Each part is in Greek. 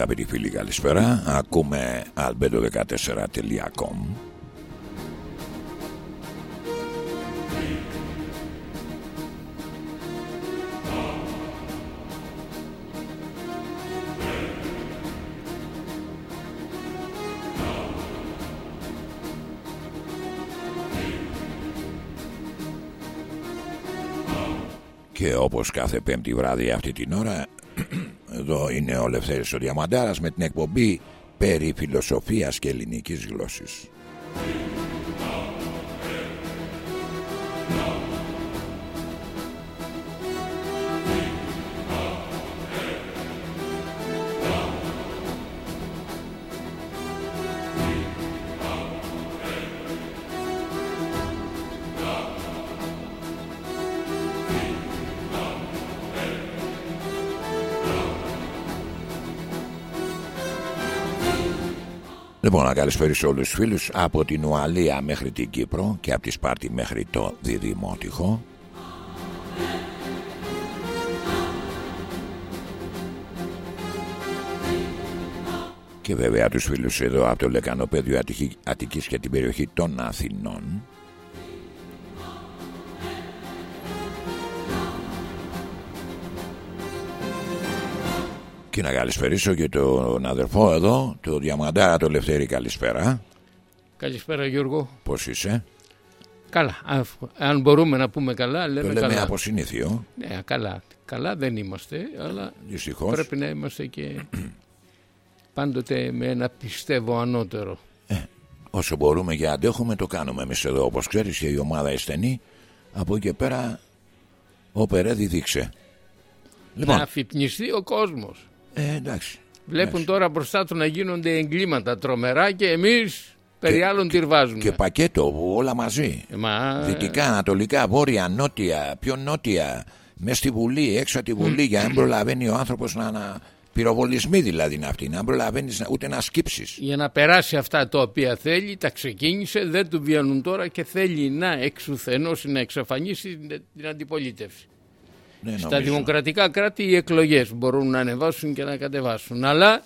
Αγαπητοί φίλοι καλησπέρα. Ακούμε albedo14.com Και όπως κάθε πέμπτη βράδυ αυτή την ώρα Εδώ είναι ο Λευθέρης ο Διαμαντάρας με την εκπομπή περί φιλοσοφίας και ελληνικής γλώσσης. Λοιπόν, να καλησπέρισω όλους τους φίλους από την Ουαλία μέχρι την Κύπρο και από τη Σπάρτη μέχρι το Διδημότυχο. Και βέβαια τους φίλους εδώ από το Λεκανοπέδιο Αττικής και την περιοχή των Αθηνών. Και να καλησπερίσω και τον αδερφό εδώ, το Διαμαντάρα, το Λευτέρη, καλησπέρα. Καλησπέρα Γιώργο. Πώς είσαι; Καλά, αν μπορούμε να πούμε καλά, λέμε το λέμε καλά. από συνήθιο. Ναι, καλά. Καλά δεν είμαστε, αλλά Δυστυχώς. πρέπει να είμαστε και πάντοτε με ένα πιστεύω ανώτερο. Ε, όσο μπορούμε και αντέχουμε το κάνουμε εμείς εδώ, όπως ξέρεις και η ομάδα στενή. Από εκεί και πέρα, ο Περέδη δείξε. Λοιπόν. Να αφυπνιστεί ο κόσμος. Ε, εντάξει. Βλέπουν εντάξει. τώρα μπροστά τους να γίνονται εγκλήματα τρομερά και εμείς περί άλλων τυρβάζουμε. Και πακέτο, όλα μαζί. Ε, Μα... Δυτικά, ανατολικά, βόρεια, νότια, πιο νότια, μέσα στη Βουλή, έξω από τη Βουλή, για να μην προλαβαίνει ο άνθρωπος να, να. Πυροβολισμοί δηλαδή είναι αυτοί, να μην προλαβαίνει ούτε να σκύψεις. Για να περάσει αυτά τα οποία θέλει, τα ξεκίνησε, δεν του βγαίνουν τώρα και θέλει να εξουθενώσει, να εξαφανίσει την αντιπολίτευση. Ναι, Στα νομίζω. δημοκρατικά κράτη οι εκλογές μπορούν να ανεβάσουν και να κατεβάσουν. Αλλά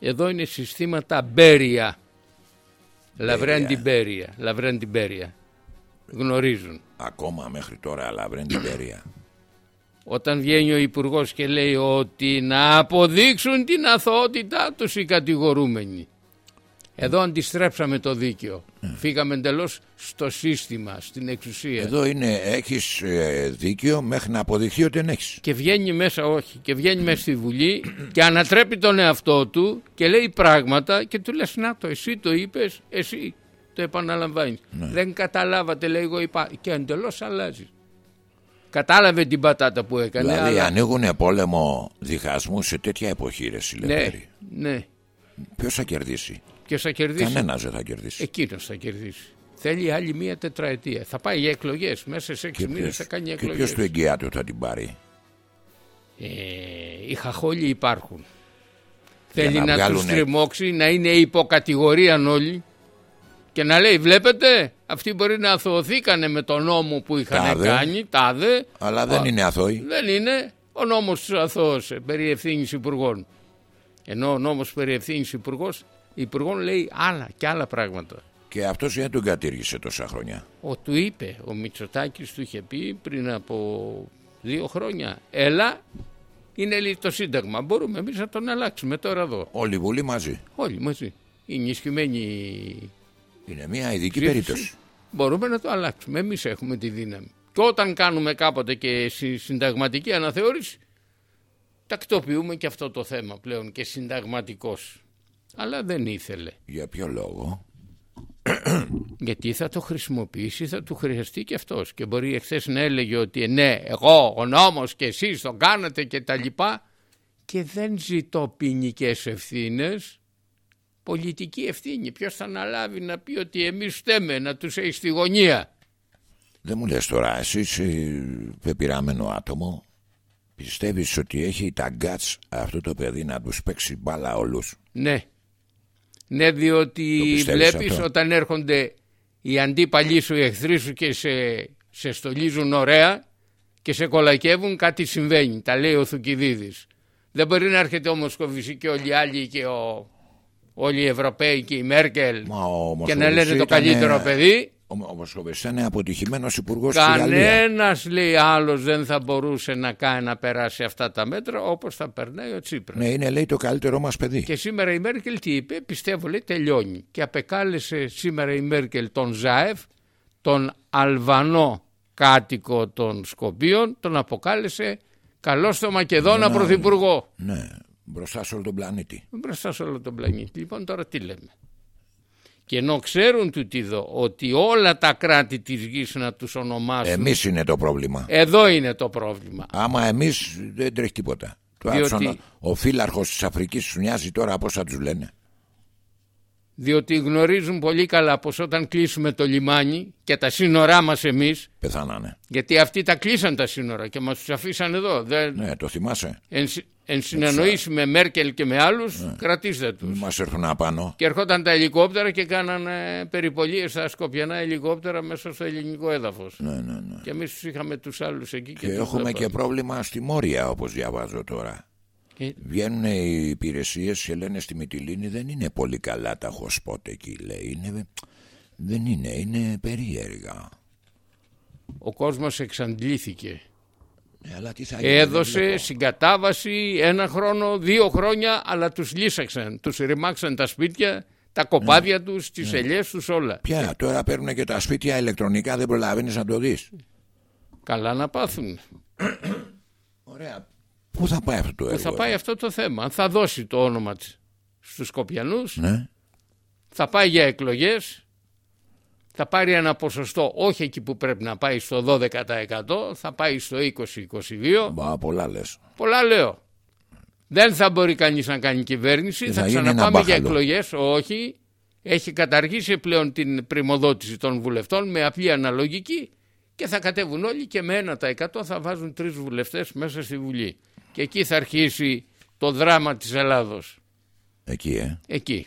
εδώ είναι συστήματα μπέρια. Λαβρέντι μπέρια. Λαβρέντι μπέρια. Γνωρίζουν. Ακόμα μέχρι τώρα, αλλά την περία. Όταν βγαίνει ο υπουργός και λέει ότι να αποδείξουν την αθωότητά τους οι κατηγορούμενοι. Εδώ αντιστρέψαμε το δίκαιο. Φύγαμε εντελώς στο σύστημα, στην εξουσία. Εδώ είναι, έχεις ε, δίκιο μέχρι να αποδειχθεί ότι δεν έχεις. και βγαίνει μέσα όχι και βγαίνει μέσα στη Βουλή και ανατρέπει τον εαυτό του και λέει πράγματα και του λες να το εσύ το είπες εσύ το επαναλαμβάνεις δεν καταλάβατε λέει εγώ είπα και εντελώς αλλάζει κατάλαβε την πατάτα που έκανε Δηλαδή αλλά... ανοίγουν πόλεμο διχασμού σε τέτοια εποχή, ρε ναι, Σιλευτέρη. ναι Ποιος θα κερδίσει; Ποιος θα κερδίσει; Κανένας δεν θα κερδίσει. εκείνος θα κερδίσει θέλει άλλη μία τετραετία θα πάει για εκλογές μέσα σε έξι μήνες θα κάνει και εκλογές ποιος του εγγυάται ότι θα την πάρει; Ε, οι χαχόλοι υπάρχουν. Θέλει να να, τους βγάλουνε- τριμώξει, να είναι υποκατηγορία όλοι και να λέει βλέπετε αυτοί μπορεί να αθωωθήκανε με τον νόμο που είχαν Τάδε. κάνει, τάδε. Αλλά δεν Α, είναι αθώοι. Δεν είναι. Ο νόμος τους αθώωσε περί ευθύνης υπουργών. Ενώ ο νόμος περί ευθύνης υπουργός, υπουργών λέει άλλα και άλλα πράγματα. Και αυτός γιατί τον κατήργησε τόσα χρόνια; Ο του είπε, ο Μητσοτάκης του είχε πει πριν από δύο χρόνια έλα είναι λι- το σύνταγμα μπορούμε εμείς να τον αλλάξουμε τώρα εδώ Όλη η Βουλή μαζί. όλοι μαζί η ενισχυμένη Είναι μια ειδική ψήφιση, περίπτωση. μπορούμε να το αλλάξουμε εμείς έχουμε τη δύναμη και όταν κάνουμε κάποτε και συ- συνταγματική αναθεώρηση τακτοποιούμε και αυτό το θέμα πλέον και συνταγματικός αλλά δεν ήθελε Για ποιο λόγο; Γιατί θα το χρησιμοποιήσει, θα του χρειαστεί και αυτός. Και μπορεί εχθές να έλεγε ότι ναι, εγώ, ο νόμος και εσείς το κάνατε και τα λοιπά. Και δεν ζητώ ποινικές ευθύνες. Πολιτική ευθύνη. Ποιος θα αναλάβει να πει ότι εμείς φταίμε, να τους έχει στη γωνία; Δεν μου λες τώρα, εσύ είσαι πεπειραμένο άτομο. Πιστεύεις ότι έχει τα γκάτς αυτό το παιδί να τους παίξει μπάλα όλους; Ναι. Ναι, Το διότι πιστεύεις βλέπεις αυτό; όταν έρχονται οι αντίπαλοι σου, οι εχθροί σου και σε, σε στολίζουν ωραία και σε κολακεύουν, κάτι συμβαίνει. Τα λέει ο Θουκυδίδης. Δεν μπορεί να έρχεται ο Μοσκοβισή και όλοι οι άλλοι και ο, όλοι οι Ευρωπαίοι και η Μέρκελ και να λένε το καλύτερο παιδί. Ο Μοσκοβισή είναι αποτυχημένος υπουργός Κανένας λέει άλλος δεν θα μπορούσε να κάνει να περάσει αυτά τα μέτρα όπως θα περνάει ο Τσίπρας. Ναι, είναι λέει το καλύτερό μας παιδί. Και σήμερα η Μέρκελ τι είπε, πιστεύω λέει τελειώνει. Και απεκάλεσε σήμερα η Μέρκελ τον Ζάεφ, τον Αλβανό κάτοικο των Σκοπίων, τον αποκάλεσε καλός στο Μακεδόνα ναι, πρωθυπουργό. Ναι, μπροστά σε όλο τον πλανήτη. Μπροστά σε όλο τον πλανήτη. Λοιπόν τώρα τι λέμε. Και ενώ ξέρουν του δω ότι όλα τα κράτη της γης να τους ονομάσουν Εμείς είναι το πρόβλημα. Εδώ είναι το πρόβλημα. Άμα εμείς δεν τρέχει τίποτα. Διότι... Ο φύλαρχος της Αφρικής σου νοιάζει τώρα πώς θα τους λένε. Διότι γνωρίζουν πολύ καλά πως όταν κλείσουμε το λιμάνι και τα σύνορά μας εμείς πεθάνανε. Γιατί αυτοί τα κλείσαν τα σύνορα και μας τους αφήσαν εδώ. Δεν... ναι το θυμάσαι. Εν, εν συνεννοήσει με Μέρκελ και με άλλους ναι. κρατήστε τους μας έρθουν απάνω και ερχόταν τα ελικόπτερα και κάνανε περιπολίες στα σκοπιανά ελικόπτερα μέσα στο ελληνικό έδαφος ναι, ναι, ναι. και εμείς τους είχαμε τους άλλους εκεί και, και έχουμε και πρόβλημα στη Μόρια όπως διαβάζω τώρα ε, Βγαίνουν οι υπηρεσίες και λένε στη Μυτιλίνη δεν είναι πολύ καλά τα hotspot εκεί. Λέει. Είναι, δεν είναι, είναι περίεργα. Ο κόσμος εξαντλήθηκε. Ε, αλλά τι θα Έδωσε συγκατάβαση ένα χρόνο, δύο χρόνια, αλλά τους λύσαξαν. Τους ρημάξαν τα σπίτια, τα κοπάδια ναι. τους, τις ναι. ελιές τους όλα. Ποια, τώρα παίρνουν και τα σπίτια ηλεκτρονικά, δεν προλαβαίνεις να το δεις. Καλά να πάθουν. Ωραία. Πού θα πάει αυτό το έργο. Πού θα πάει αυτό το θέμα; Αν θα δώσει το όνομα της στους Σκοπιανούς, ναι. θα πάει για εκλογές, θα πάρει ένα ποσοστό όχι εκεί που πρέπει να πάει στο 12% θα πάει στο 20-22%. Μπα, πολλά λες. Πολλά λέω. Δεν θα μπορεί κανείς να κάνει κυβέρνηση, θα, θα ξαναπάμε για εκλογές, όχι. Έχει καταργήσει πλέον την πρημοδότηση των βουλευτών με απλή αναλογική και θα κατέβουν όλοι και με 1% θα βάζουν τρεις βουλευτές μέσα στη Βουλή. Και εκεί θα αρχίσει το δράμα της Ελλάδος. Εκεί, ε. Εκεί.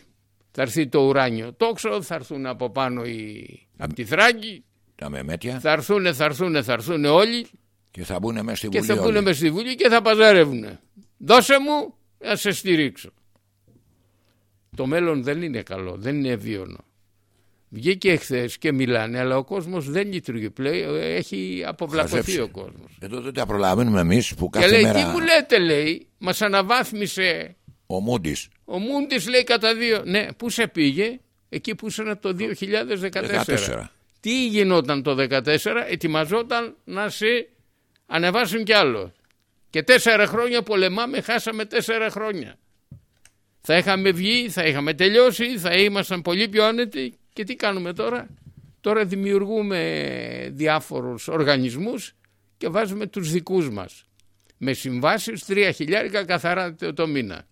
Θα έρθει το ουράνιο τόξο, θα έρθουν από πάνω οι... από τη Θράκη. Τα μεμέτια. Θα έρθουν, θα έρθουν, θα έρθουν όλοι. Και θα μπουν μέσα στη Βουλή. Και θα μπουν μέσα στη Βουλή και θα παζαρεύουν. Δώσε μου, να σε στηρίξω. Το μέλλον δεν είναι καλό, δεν είναι ευίωνο. Βγήκε εχθέ και μιλάνε, αλλά ο κόσμος δεν λειτουργεί πλέον. Έχει αποβλαπωθεί ο κόσμος. Εδώ δεν τα προλαβαίνουμε εμείς που κάθε και λέει, μέρα. Τι μου λέτε, λέει, μας αναβάθμισε. Ο Μούντις. Ο Μούντις λέει κατά δύο. Ναι, πού σε πήγε, εκεί που ήσουν το 2014. Τι γινόταν το 2014, ετοιμαζόταν να σε ανεβάσουν κι άλλο. Και τέσσερα χρόνια πολεμάμε, χάσαμε τέσσερα χρόνια. Θα είχαμε βγει, θα είχαμε τελειώσει, θα ήμασταν πολύ πιο άνετοι και τι κάνουμε τώρα; Τώρα δημιουργούμε διάφορους οργανισμούς και βάζουμε τους δικούς μας. Με συμβάσεις τρία χιλιάρικα καθαρά το μήνα.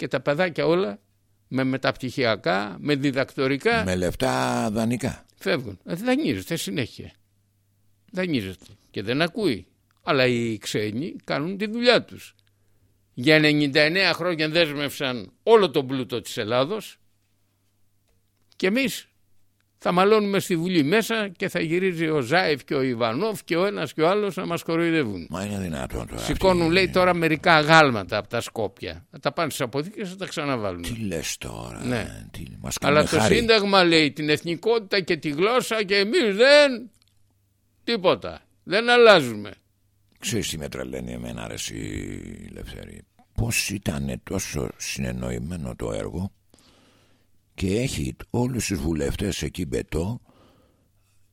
Και τα παιδάκια όλα με μεταπτυχιακά, με διδακτορικά. Με λεφτά δανεικά. Φεύγουν. Ε, δανείζεται συνέχεια. Δανείζεται. Και δεν ακούει. Αλλά οι ξένοι κάνουν τη δουλειά τους. Για 99 χρόνια δέσμευσαν όλο τον πλούτο της Ελλάδος και εμείς θα μαλώνουμε στη Βουλή μέσα και θα γυρίζει ο Ζάεφ και ο Ιβανόφ και ο ένας και ο άλλος να μας κοροϊδεύουν. Μα είναι δυνατόν τώρα. Σηκώνουν λέει τώρα μερικά αγάλματα από τα Σκόπια. Θα τα πάνε στις αποθήκες και θα τα ξαναβάλουν. Τι λες τώρα. Ναι. Τι, μας Αλλά το Σύνταγμα λέει την εθνικότητα και τη γλώσσα και εμείς δεν τίποτα. Δεν αλλάζουμε. Ξέρεις τι με τρελαίνει εμένα ρε εσύ Λευθέρη. Πώς ήταν τόσο συνεννοημένο το έργο; Και έχει όλους τους βουλευτές εκεί μπετό.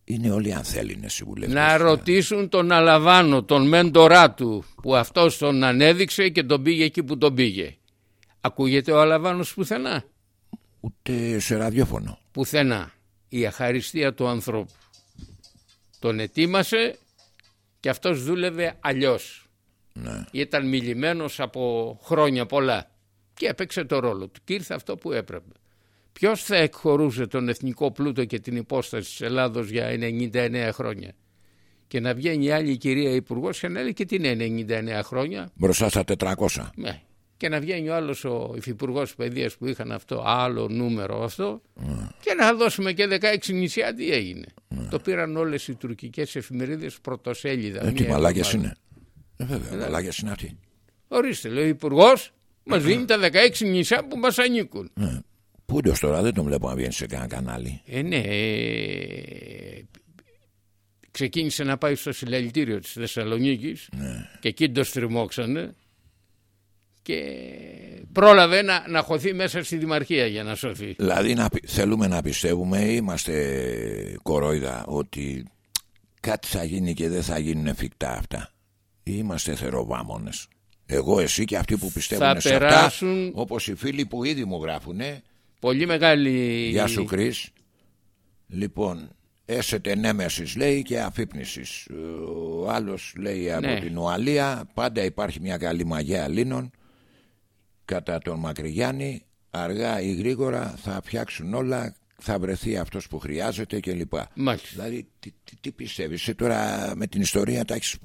Είναι όλοι ανθέλινες οι βουλευτές. Να ρωτήσουν τον Αλαβάνο τον μέντορά του που αυτός τον ανέδειξε και τον πήγε εκεί που τον πήγε. Ακούγεται ο Αλαβάνος πουθενά; Ούτε σε ραδιόφωνο. Πουθενά. Η αχαριστία του ανθρώπου. Τον ετοίμασε και αυτός δούλευε αλλιώς. Ναι. ήταν μιλημένος από χρόνια πολλά. Και έπαιξε το ρόλο του. Και ήρθε αυτό που έπρεπε Ποιος θα εκχωρούσε τον εθνικό πλούτο και την υπόσταση της Ελλάδος για 99 χρόνια; Και να βγαίνει η άλλη κυρία Υπουργός και να λέει και τι είναι 99 χρόνια; Μπροστά στα 400. Ναι. Και να βγαίνει ο άλλος ο υφυπουργός παιδείας που είχαν αυτό, άλλο νούμερο αυτό, Ναι. και να δώσουμε και 16 νησιά. Τι έγινε; Ναι. Το πήραν όλες οι τουρκικές εφημερίδες πρωτοσέλιδα. Ε, τι μία μαλάκια εβδομάδα. είναι. Ε, βέβαια, μαλάκια είναι αυτοί. Ορίστε, λέει ο υπουργός, μας δίνει τα 16 νησιά που μας ανήκουν. Ναι. Πού τώρα δεν τον βλέπω να βγαίνει σε κανένα κανάλι. Ε, ναι. Ε, ξεκίνησε να πάει στο συλλαλητήριο της Θεσσαλονίκης ναι. και εκεί το στριμώξανε και πρόλαβε να, να χωθεί μέσα στη Δημαρχία για να σωθεί. Δηλαδή να, θέλουμε να πιστεύουμε, είμαστε κορόιδα ότι κάτι θα γίνει και δεν θα γίνουν εφικτά αυτά. Είμαστε θεροβάμονες. Εγώ, εσύ και αυτοί που πιστεύουν σε περάσουν... αυτά, όπως οι φίλοι που ήδη μου γράφουνε. Πολύ μεγάλη... Γεια σου Κρίς. Λοιπόν, έσετε νέμεσης λέει και αφύπνισης. Ο άλλος λέει από ναι. την Ουαλία, πάντα υπάρχει μια καλή μαγιά Ελλήνων κατά τον Μακρυγιάννη αργά ή γρήγορα θα φτιάξουν όλα θα βρεθεί αυτός που χρειάζεται κλπ. Μάλιστα. Δηλαδή τι, τι, τι πιστεύεις; Τώρα με την ιστορία τα έχεις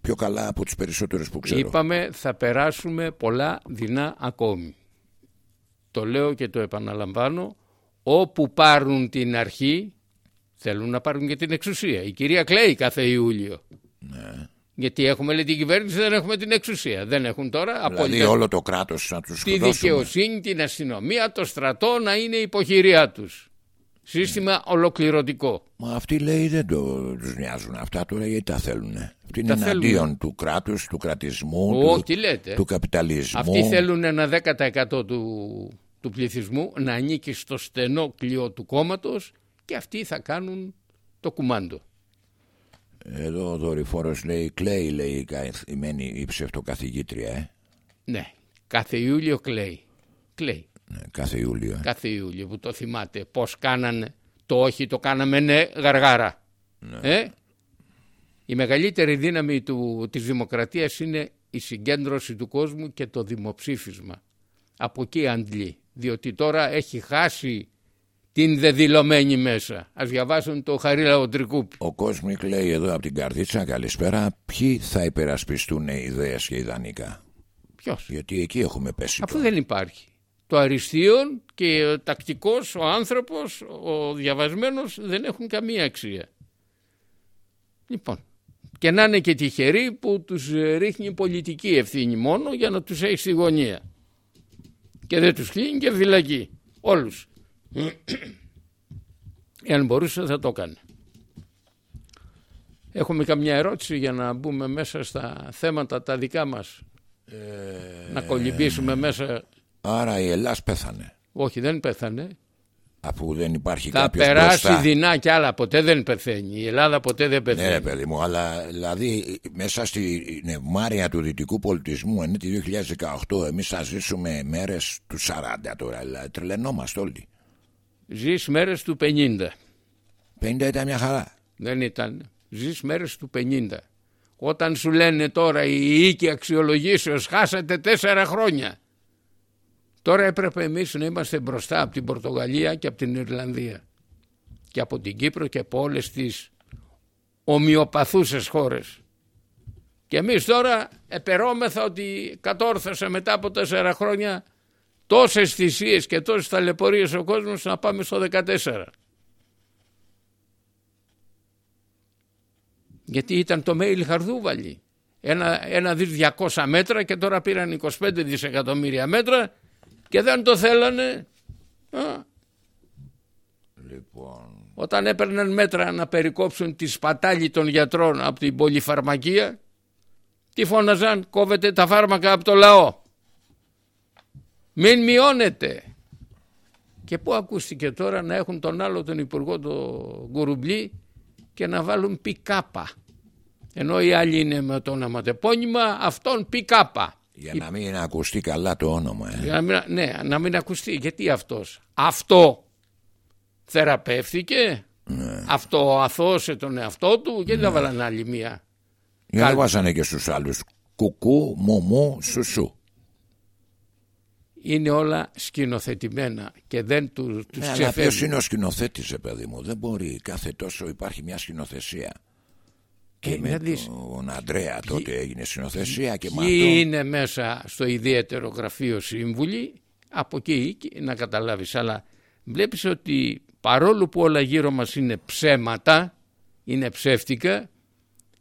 πιο καλά από τους περισσότερους που ξέρω. Είπαμε θα περάσουμε πολλά δεινά ακόμη. Το λέω και το επαναλαμβάνω όπου πάρουν την αρχή θέλουν να πάρουν και την εξουσία. Η κυρία κλαίει κάθε Ιούλιο. Ναι. Γιατί έχουμε λέει την κυβέρνηση, δεν έχουμε την εξουσία. Δεν έχουν τώρα δηλαδή απόλυτα. όλο το κράτος να τους Τη δικαιοσύνη, την αστυνομία, το στρατό να είναι υποχειρία τους. Σύστημα ολοκληρωτικό. Μα αυτοί λέει δεν το, τους νοιάζουν αυτά τώρα γιατί τα θέλουν. Αυτοί είναι εναντίον του κράτους, του κρατισμού, του, του καπιταλισμού. Αυτοί θέλουν ένα 10% του, του πληθυσμού να ανήκει στο στενό κλειό του κόμματος και αυτοί θα κάνουν το κουμάντο. Εδώ ο δορυφόρος λέει κλαίει λέει η καημένη η ψευτοκαθηγήτρια ε. Ναι, κάθε Ιούλιο κλαίει. Κλαίει. Ναι, κάθε Ιούλιο. Ε. Κάθε Ιούλιο που το θυμάται. Πώς κάνανε το όχι το κάναμε ναι γαργάρα. Ναι. Ε; Η μεγαλύτερη δύναμη του, της δημοκρατίας είναι η συγκέντρωση του κόσμου και το δημοψήφισμα. Από εκεί αντλεί. Διότι τώρα έχει χάσει την δεδηλωμένη μέσα. Α διαβάσουν το Χαρίλα Τρικούπ. Ο Κόσμικ λέει εδώ από την Καρδίτσα, καλησπέρα. Ποιοι θα υπερασπιστούν οι ιδέες και ιδανικά; Ποιος; Γιατί εκεί έχουμε πέσει. Αφού δεν υπάρχει. Το αριστείον και ο τακτικός, ο άνθρωπος, ο διαβασμένος δεν έχουν καμία αξία. Λοιπόν, και να είναι και τυχεροί που τους ρίχνει πολιτική ευθύνη μόνο για να τους έχει στη γωνία. Και δεν τους κλείνει και φυλακή. Όλους. Εάν μπορούσε θα το έκανε. Έχουμε καμιά ερώτηση για να μπούμε μέσα στα θέματα τα δικά μας. Ε, να κολυμπήσουμε μέσα. Άρα η Ελλάς πέθανε. Όχι δεν πέθανε. Αφού δεν υπάρχει θα κάποιος Θα περάσει μπροστά. δεινά κι άλλα. Ποτέ δεν πεθαίνει. Η Ελλάδα ποτέ δεν πεθαίνει. Ναι παιδί μου. Αλλά δηλαδή μέσα στη νευμάρια του δυτικού πολιτισμού ενώ το 2018 εμείς θα ζήσουμε μέρες του 40 τώρα. Δηλαδή, τρελαινόμαστε όλοι. Ζεις μέρες του 50. 50 ήταν μια χαρά. Δεν ήταν. Ζεις μέρες του 50. Όταν σου λένε τώρα οι οίκοι αξιολογήσεως χάσατε τέσσερα χρόνια. Τώρα έπρεπε εμείς να είμαστε μπροστά από την Πορτογαλία και από την Ιρλανδία. Και από την Κύπρο και από όλες τις ομοιοπαθούσες χώρες. Και εμείς τώρα επερώμεθα ότι κατόρθωσε μετά από τέσσερα χρόνια τόσες θυσίες και τόσες ταλαιπωρίες ο κόσμος να πάμε στο 14. Γιατί ήταν το mail χαρδούβαλι. Ένα, ένα δις 200 μέτρα και τώρα πήραν 25 δισεκατομμύρια μέτρα και δεν το θέλανε. Λοιπόν. Όταν έπαιρναν μέτρα να περικόψουν τη σπατάλη των γιατρών από την πολυφαρμακεία, τι φώναζαν, κόβεται τα φάρμακα από το λαό. Μην μειώνεται. Και πού ακούστηκε τώρα να έχουν τον άλλο τον υπουργό το Γκουρουμπλή και να βάλουν πι κάπα. Ενώ οι άλλοι είναι με το ονοματεπώνυμα αυτόν πι κάπα. Για να μην ακουστεί καλά το όνομα. Ε. Για να ναι, να μην ακουστεί. Γιατί αυτός; Αυτό θεραπεύθηκε; Ναι. Αυτό αθώσε τον εαυτό του; Γιατί ναι. δεν βάλανε άλλη μία; Για να βάζανε και στους άλλους. Κουκού, μουμού, σουσού είναι όλα σκηνοθετημένα και δεν του, τους ναι, Αλλά ποιος είναι ο σκηνοθέτης παιδί μου; Δεν μπορεί κάθε τόσο υπάρχει μια σκηνοθεσία και ε, με δεις, τον Αντρέα τότε έγινε σκηνοθεσία και Ποιοι είναι μέσα στο ιδιαίτερο γραφείο σύμβουλοι από εκεί να καταλάβεις αλλά βλέπεις ότι παρόλο που όλα γύρω μας είναι ψέματα είναι ψεύτικα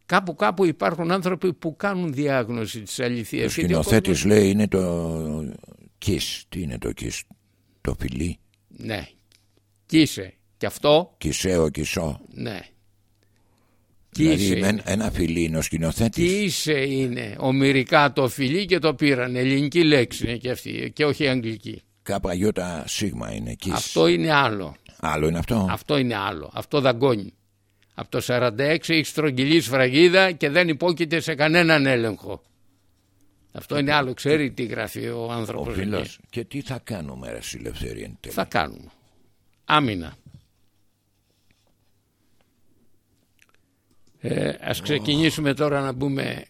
Κάπου κάπου υπάρχουν άνθρωποι που κάνουν διάγνωση της αληθείας. Ο σκηνοθέτης λέει είναι το κις. Τι είναι το κις, το φιλί. Ναι, κίσε. Και αυτό. Κισέο, κισό. Ναι. Δηλαδή ένα φιλί είναι ο σκηνοθέτης. Κίσε είναι; Ομυρικά το φιλί και το πήραν. Ελληνική λέξη είναι και αυτή και όχι αγγλική. Κάπα σίγμα είναι. Κις. Αυτό είναι άλλο. Άλλο είναι αυτό; Αυτό είναι άλλο. Αυτό δαγκώνει. Από το 46 έχει στρογγυλή σφραγίδα και δεν υπόκειται σε κανέναν έλεγχο. Αυτό είναι άλλο. Ξέρει τι γράφει ο άνθρωπος. Και τι θα κάνουμε, ρε Ελευθερία. Θα κάνουμε. Άμυνα. Ε, ας ξεκινήσουμε τώρα να μπούμε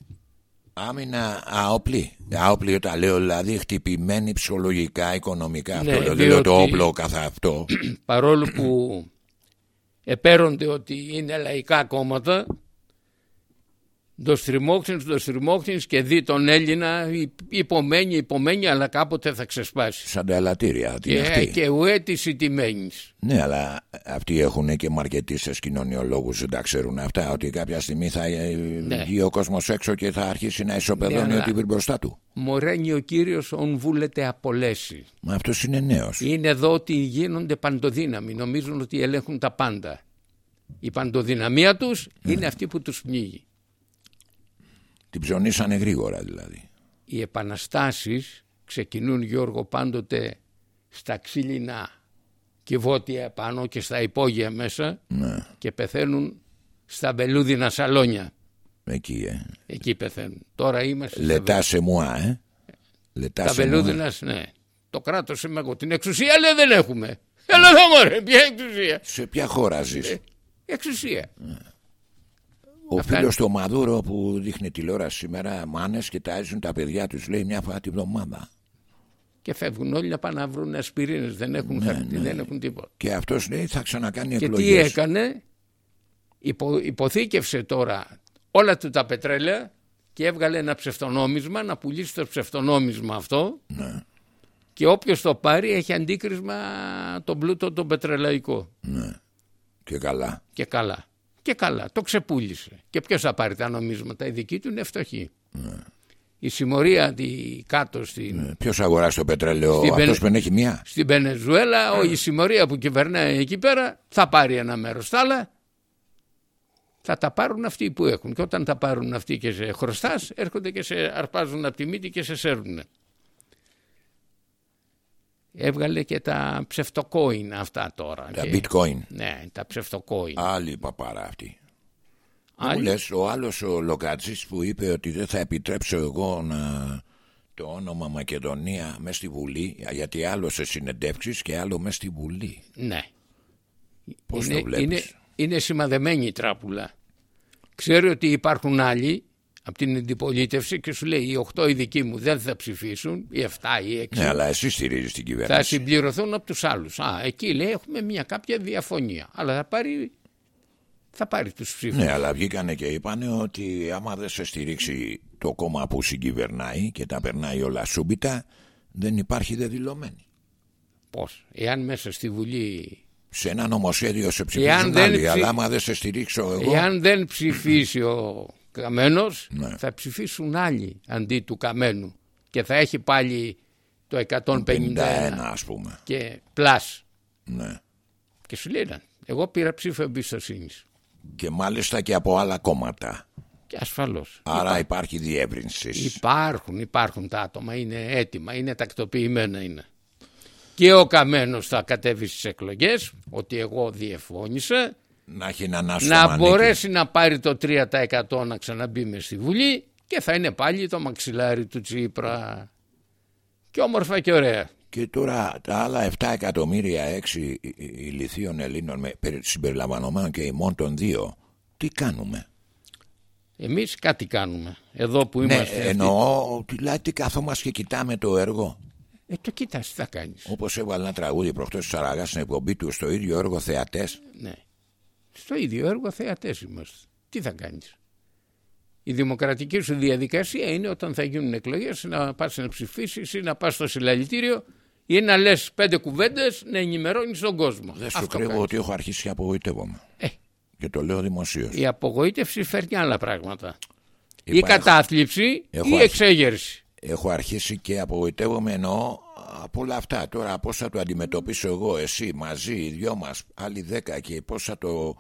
Άμυνα άοπλη. Άοπλη όταν λέω δηλαδή χτυπημένη ψυχολογικά, οικονομικά. Ναι, αυτό λέω το όπλο καθ' αυτό. Παρόλο που επέρονται ότι είναι λαϊκά κόμματα το στριμώχνεις, το στριμώχνεις και δει τον Έλληνα υπομένει, υπομένει αλλά κάποτε θα ξεσπάσει. Σαν τα ελαττήρια. Και, αυτή. και ουέτης τιμένης. Ναι, αλλά αυτοί έχουν και μαρκετίστες κοινωνιολόγους δεν τα ξέρουν αυτά. Ότι κάποια στιγμή θα ε, ναι. βγει ο κόσμος έξω και θα αρχίσει να ισοπεδώνει ναι, ότι βρει μπροστά του. Μοραίνει ο κύριος ον βούλεται απολέσει. Μα αυτός είναι νέος. Είναι εδώ ότι γίνονται παντοδύναμοι. Νομίζουν ότι ελέγχουν τα πάντα. Η παντοδυναμία τους ναι. είναι αυτή που τους πνίγει. Την ψωνίσανε γρήγορα δηλαδή. Οι επαναστάσεις ξεκινούν Γιώργο πάντοτε στα ξύλινα κυβότια πάνω και στα υπόγεια μέσα ναι. και πεθαίνουν στα μπελούδινα σαλόνια. Εκεί, ε. Εκεί πεθαίνουν. Τώρα είμαστε... Λετά σε μουά, ε. Λετά τα μπελούδινα, ναι. Το κράτος είμαι εγώ. Την εξουσία λέει δεν έχουμε. Έλα εδώ μωρέ, ποια εξουσία; Σε ποια χώρα ζεις; Ε, εξουσία. Ναι. Ο φίλος του Μαδούρο που δείχνει τηλεόραση σήμερα, μάνες κοιτάζουν τα παιδιά τους, λέει μια φορά τη βδομάδα. Και φεύγουν όλοι να πάνε να βρουν ασπιρίνες. Δεν έχουν ναι, χαρτί, ναι. δεν έχουν τίποτα. Και αυτός λέει θα ξανακάνει εκλογέ. Και τι έκανε, υπο, υποθήκευσε τώρα όλα του τα πετρέλαια και έβγαλε ένα ψευτονόμισμα να πουλήσει το ψευτονόμισμα αυτό. Ναι. Και όποιος το πάρει έχει αντίκρισμα τον πλούτο τον πετρελαϊκό. Ναι. Και καλά. Και καλά. Και καλά, το ξεπούλησε. Και ποιος θα πάρει τα νομίσματα, η δική του είναι φτωχή. Ναι. Η συμμορία τη κάτω στην. Ναι. Ποιος αγοράσει το πετρέλαιο, αυτός που έχει μία; Στην Πενεζουέλα, ναι. η συμμορία που κυβερνάει εκεί πέρα θα πάρει ένα μέρος. Τα άλλα θα τα πάρουν αυτοί που έχουν. Και όταν τα πάρουν αυτοί και σε χρωστάς, έρχονται και σε αρπάζουν από τη μύτη και σε σέρνουν έβγαλε και τα ψευτοκόιν αυτά τώρα. Τα bitcoin. Ναι, τα ψευτοκόιν. Άλλη παπάρα αυτή. Άλλη... Μου λες, ο άλλος ο Λοκατζής που είπε ότι δεν θα επιτρέψω εγώ να το όνομα Μακεδονία μέσα στη Βουλή γιατί άλλο σε συνεντεύξεις και άλλο μέσα στη Βουλή. Ναι. Πώς είναι, το βλέπεις; Είναι, είναι σημαδεμένη η τράπουλα. Ξέρει ότι υπάρχουν άλλοι από την αντιπολίτευση και σου λέει οι 8 οι δικοί μου δεν θα ψηφίσουν, οι 7 ή 6. Ναι, αλλά εσύ στηρίζεις την κυβέρνηση. Θα συμπληρωθούν από τους άλλους. Α, εκεί λέει έχουμε μια κάποια διαφωνία. Αλλά θα πάρει, θα πάρει τους ψήφους. Ναι, αλλά βγήκανε και είπαν ότι άμα δεν σε στηρίξει το κόμμα που συγκυβερνάει και τα περνάει όλα σούμπιτα, δεν υπάρχει δεδηλωμένη. Πώς, εάν μέσα στη Βουλή σε ένα νομοσχέδιο σε ψηφίζουν άλλοι, αλλά άμα δεν σε στηρίξω εγώ... Εάν δεν ψηφίσει ο Καμένος ναι. θα ψηφίσουν άλλοι αντί του Καμένου και θα έχει πάλι το 151 ας πούμε. Και πλάς. Ναι. και σου λένε εγώ πήρα ψήφο εμπιστοσύνης. και μάλιστα και από άλλα κόμματα. Και ασφαλώς. Άρα υπάρχει διεύρυνσης. Υπάρχουν, υπάρχουν τα άτομα είναι έτοιμα, είναι τακτοποιημένα είναι. Και ο Καμένος θα κατέβει στις εκλογές ότι εγώ διεφώνησα να, έχει να, να μπορέσει να πάρει το 3% να ξαναμπεί με στη Βουλή και θα είναι πάλι το μαξιλάρι του Τσίπρα και όμορφα και ωραία. Και τώρα τα άλλα 7 εκατομμύρια 6 ηλικίων Ελλήνων με, συμπεριλαμβανομένων και ημών των δύο τι κάνουμε. Εμείς κάτι κάνουμε. Εδώ που ναι, είμαστε. Εννοώ ότι δηλαδή καθόμαστε και κοιτάμε το έργο. Ε, το κοίτας, τι θα κάνεις. Όπως έβαλε ένα τραγούδι προχτές του Σαραγάς στην εκπομπή του στο ίδιο έργο θεατές. Ναι. Στο ίδιο έργο θεατές είμαστε. Τι θα κάνεις; Η δημοκρατική σου διαδικασία είναι όταν θα γίνουν εκλογές να πας να ψηφίσεις ή να πας στο συλλαλητήριο ή να λες πέντε κουβέντες να ενημερώνεις τον κόσμο. Δεν σου κρύβω ότι έχω αρχίσει και απογοητεύομαι. Ε, και το λέω δημοσίως. Η απογοήτευση φέρνει άλλα πράγματα. Υπάρχει... Η κατάθλιψη ή η εξέγερση. Έχω αρχίσει και απογοητεύομαι εννοώ από όλα αυτά. Τώρα πώς θα το αντιμετωπίσω εγώ, εσύ, μαζί, οι δυο μας, άλλοι δέκα και πώς θα το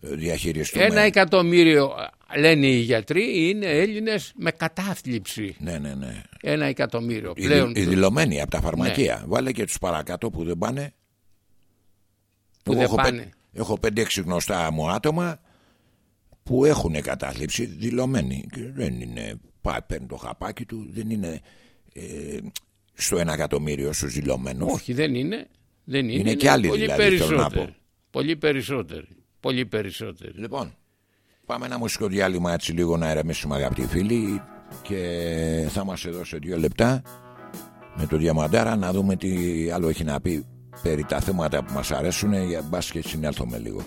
ε, διαχειριστούμε; Ένα εκατομμύριο λένε οι γιατροί είναι Έλληνες με κατάθλιψη. Ναι, ναι, ναι. Ένα εκατομμύριο. Πλέον... Οι, οι δηλωμένοι από τα φαρμακεία. Ναι. Βάλε και τους παρακάτω που δεν πάνε. Που δεν έχω πάνε. Έχω 5-6 γνωστά μου άτομα που έχουν κατάθλιψη δηλωμένοι. Δεν είναι, πάει, παίρνει το χαπάκι του, δεν είναι ε, στο ένα εκατομμύριο στους δηλωμένου. Όχι, δεν είναι. Δεν είναι, είναι, και άλλοι πολύ δηλαδή, περισσότεροι. Πολύ περισσότεροι. Πολύ περισσότεροι. Λοιπόν, πάμε ένα μουσικό διάλειμμα έτσι λίγο να ερεμήσουμε αγαπητοί φίλοι και θα μας εδώ σε δύο λεπτά με το Διαμαντάρα να δούμε τι άλλο έχει να πει περί τα θέματα που μας αρέσουν για μπας και συνέλθουμε λίγο.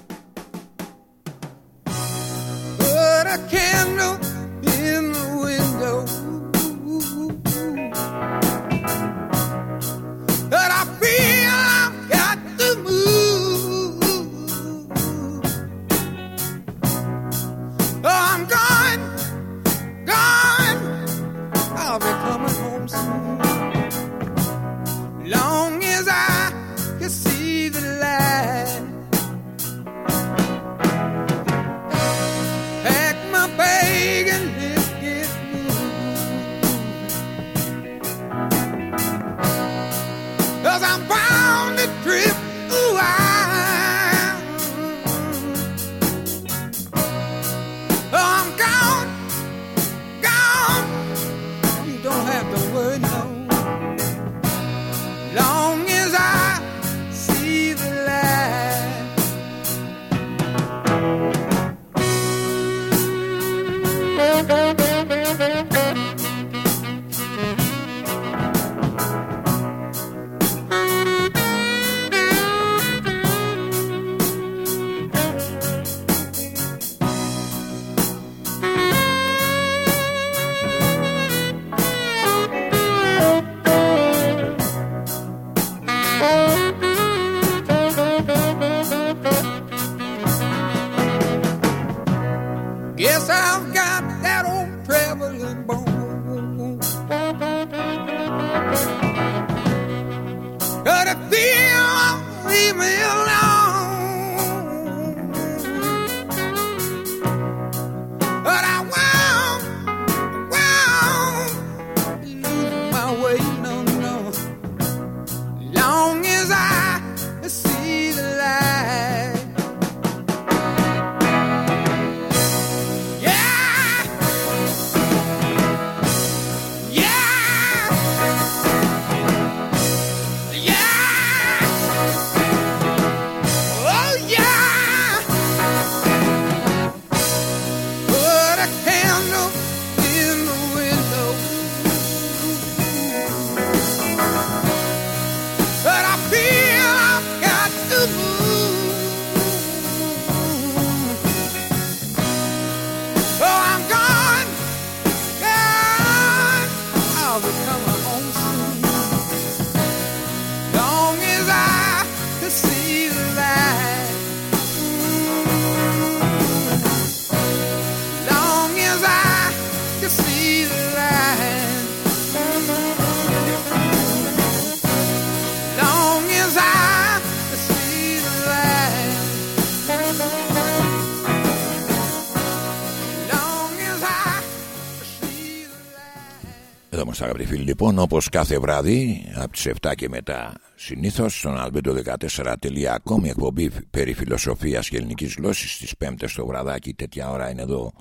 Λοιπόν, όπως κάθε βράδυ από τις 7 και μετά συνήθως στον albedo14.com η εκπομπή περί φιλοσοφίας και ελληνικής γλώσσης στις 5 το βραδάκι τέτοια ώρα είναι εδώ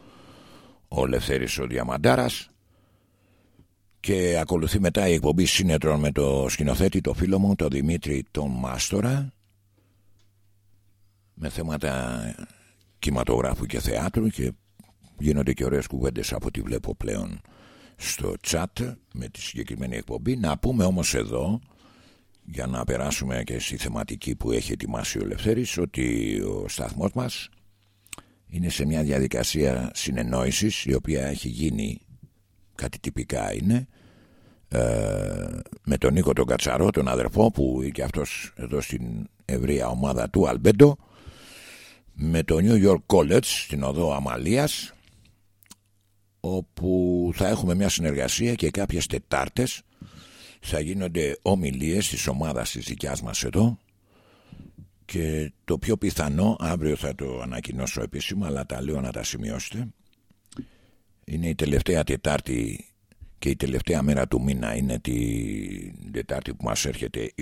ο Λευθέρης ο Διαμαντάρας. Και ακολουθεί μετά η εκπομπή σύνετρων με το σκηνοθέτη το φίλο μου το Δημήτρη τον Μάστορα με θέματα κινηματογράφου και θεάτρου και γίνονται και ωραίες κουβέντες από ό,τι βλέπω πλέον στο chat με τη συγκεκριμένη εκπομπή. Να πούμε όμως εδώ για να περάσουμε και στη θεματική που έχει ετοιμάσει ο Λευθέρης ότι ο σταθμός μας είναι σε μια διαδικασία συνεννόησης η οποία έχει γίνει κάτι τυπικά είναι ε, με τον Νίκο τον Κατσαρό τον αδερφό που και αυτός εδώ στην ευρεία ομάδα του Αλμπέντο με το New York College στην οδό Αμαλίας όπου θα έχουμε μια συνεργασία και κάποιες Τετάρτες θα γίνονται ομιλίες της ομάδας της δικιάς μας εδώ. Και το πιο πιθανό αύριο θα το ανακοινώσω επίσημα αλλά τα λέω να τα σημειώσετε είναι η τελευταία Τετάρτη και η τελευταία μέρα του μήνα. Είναι τη Τετάρτη που μας έρχεται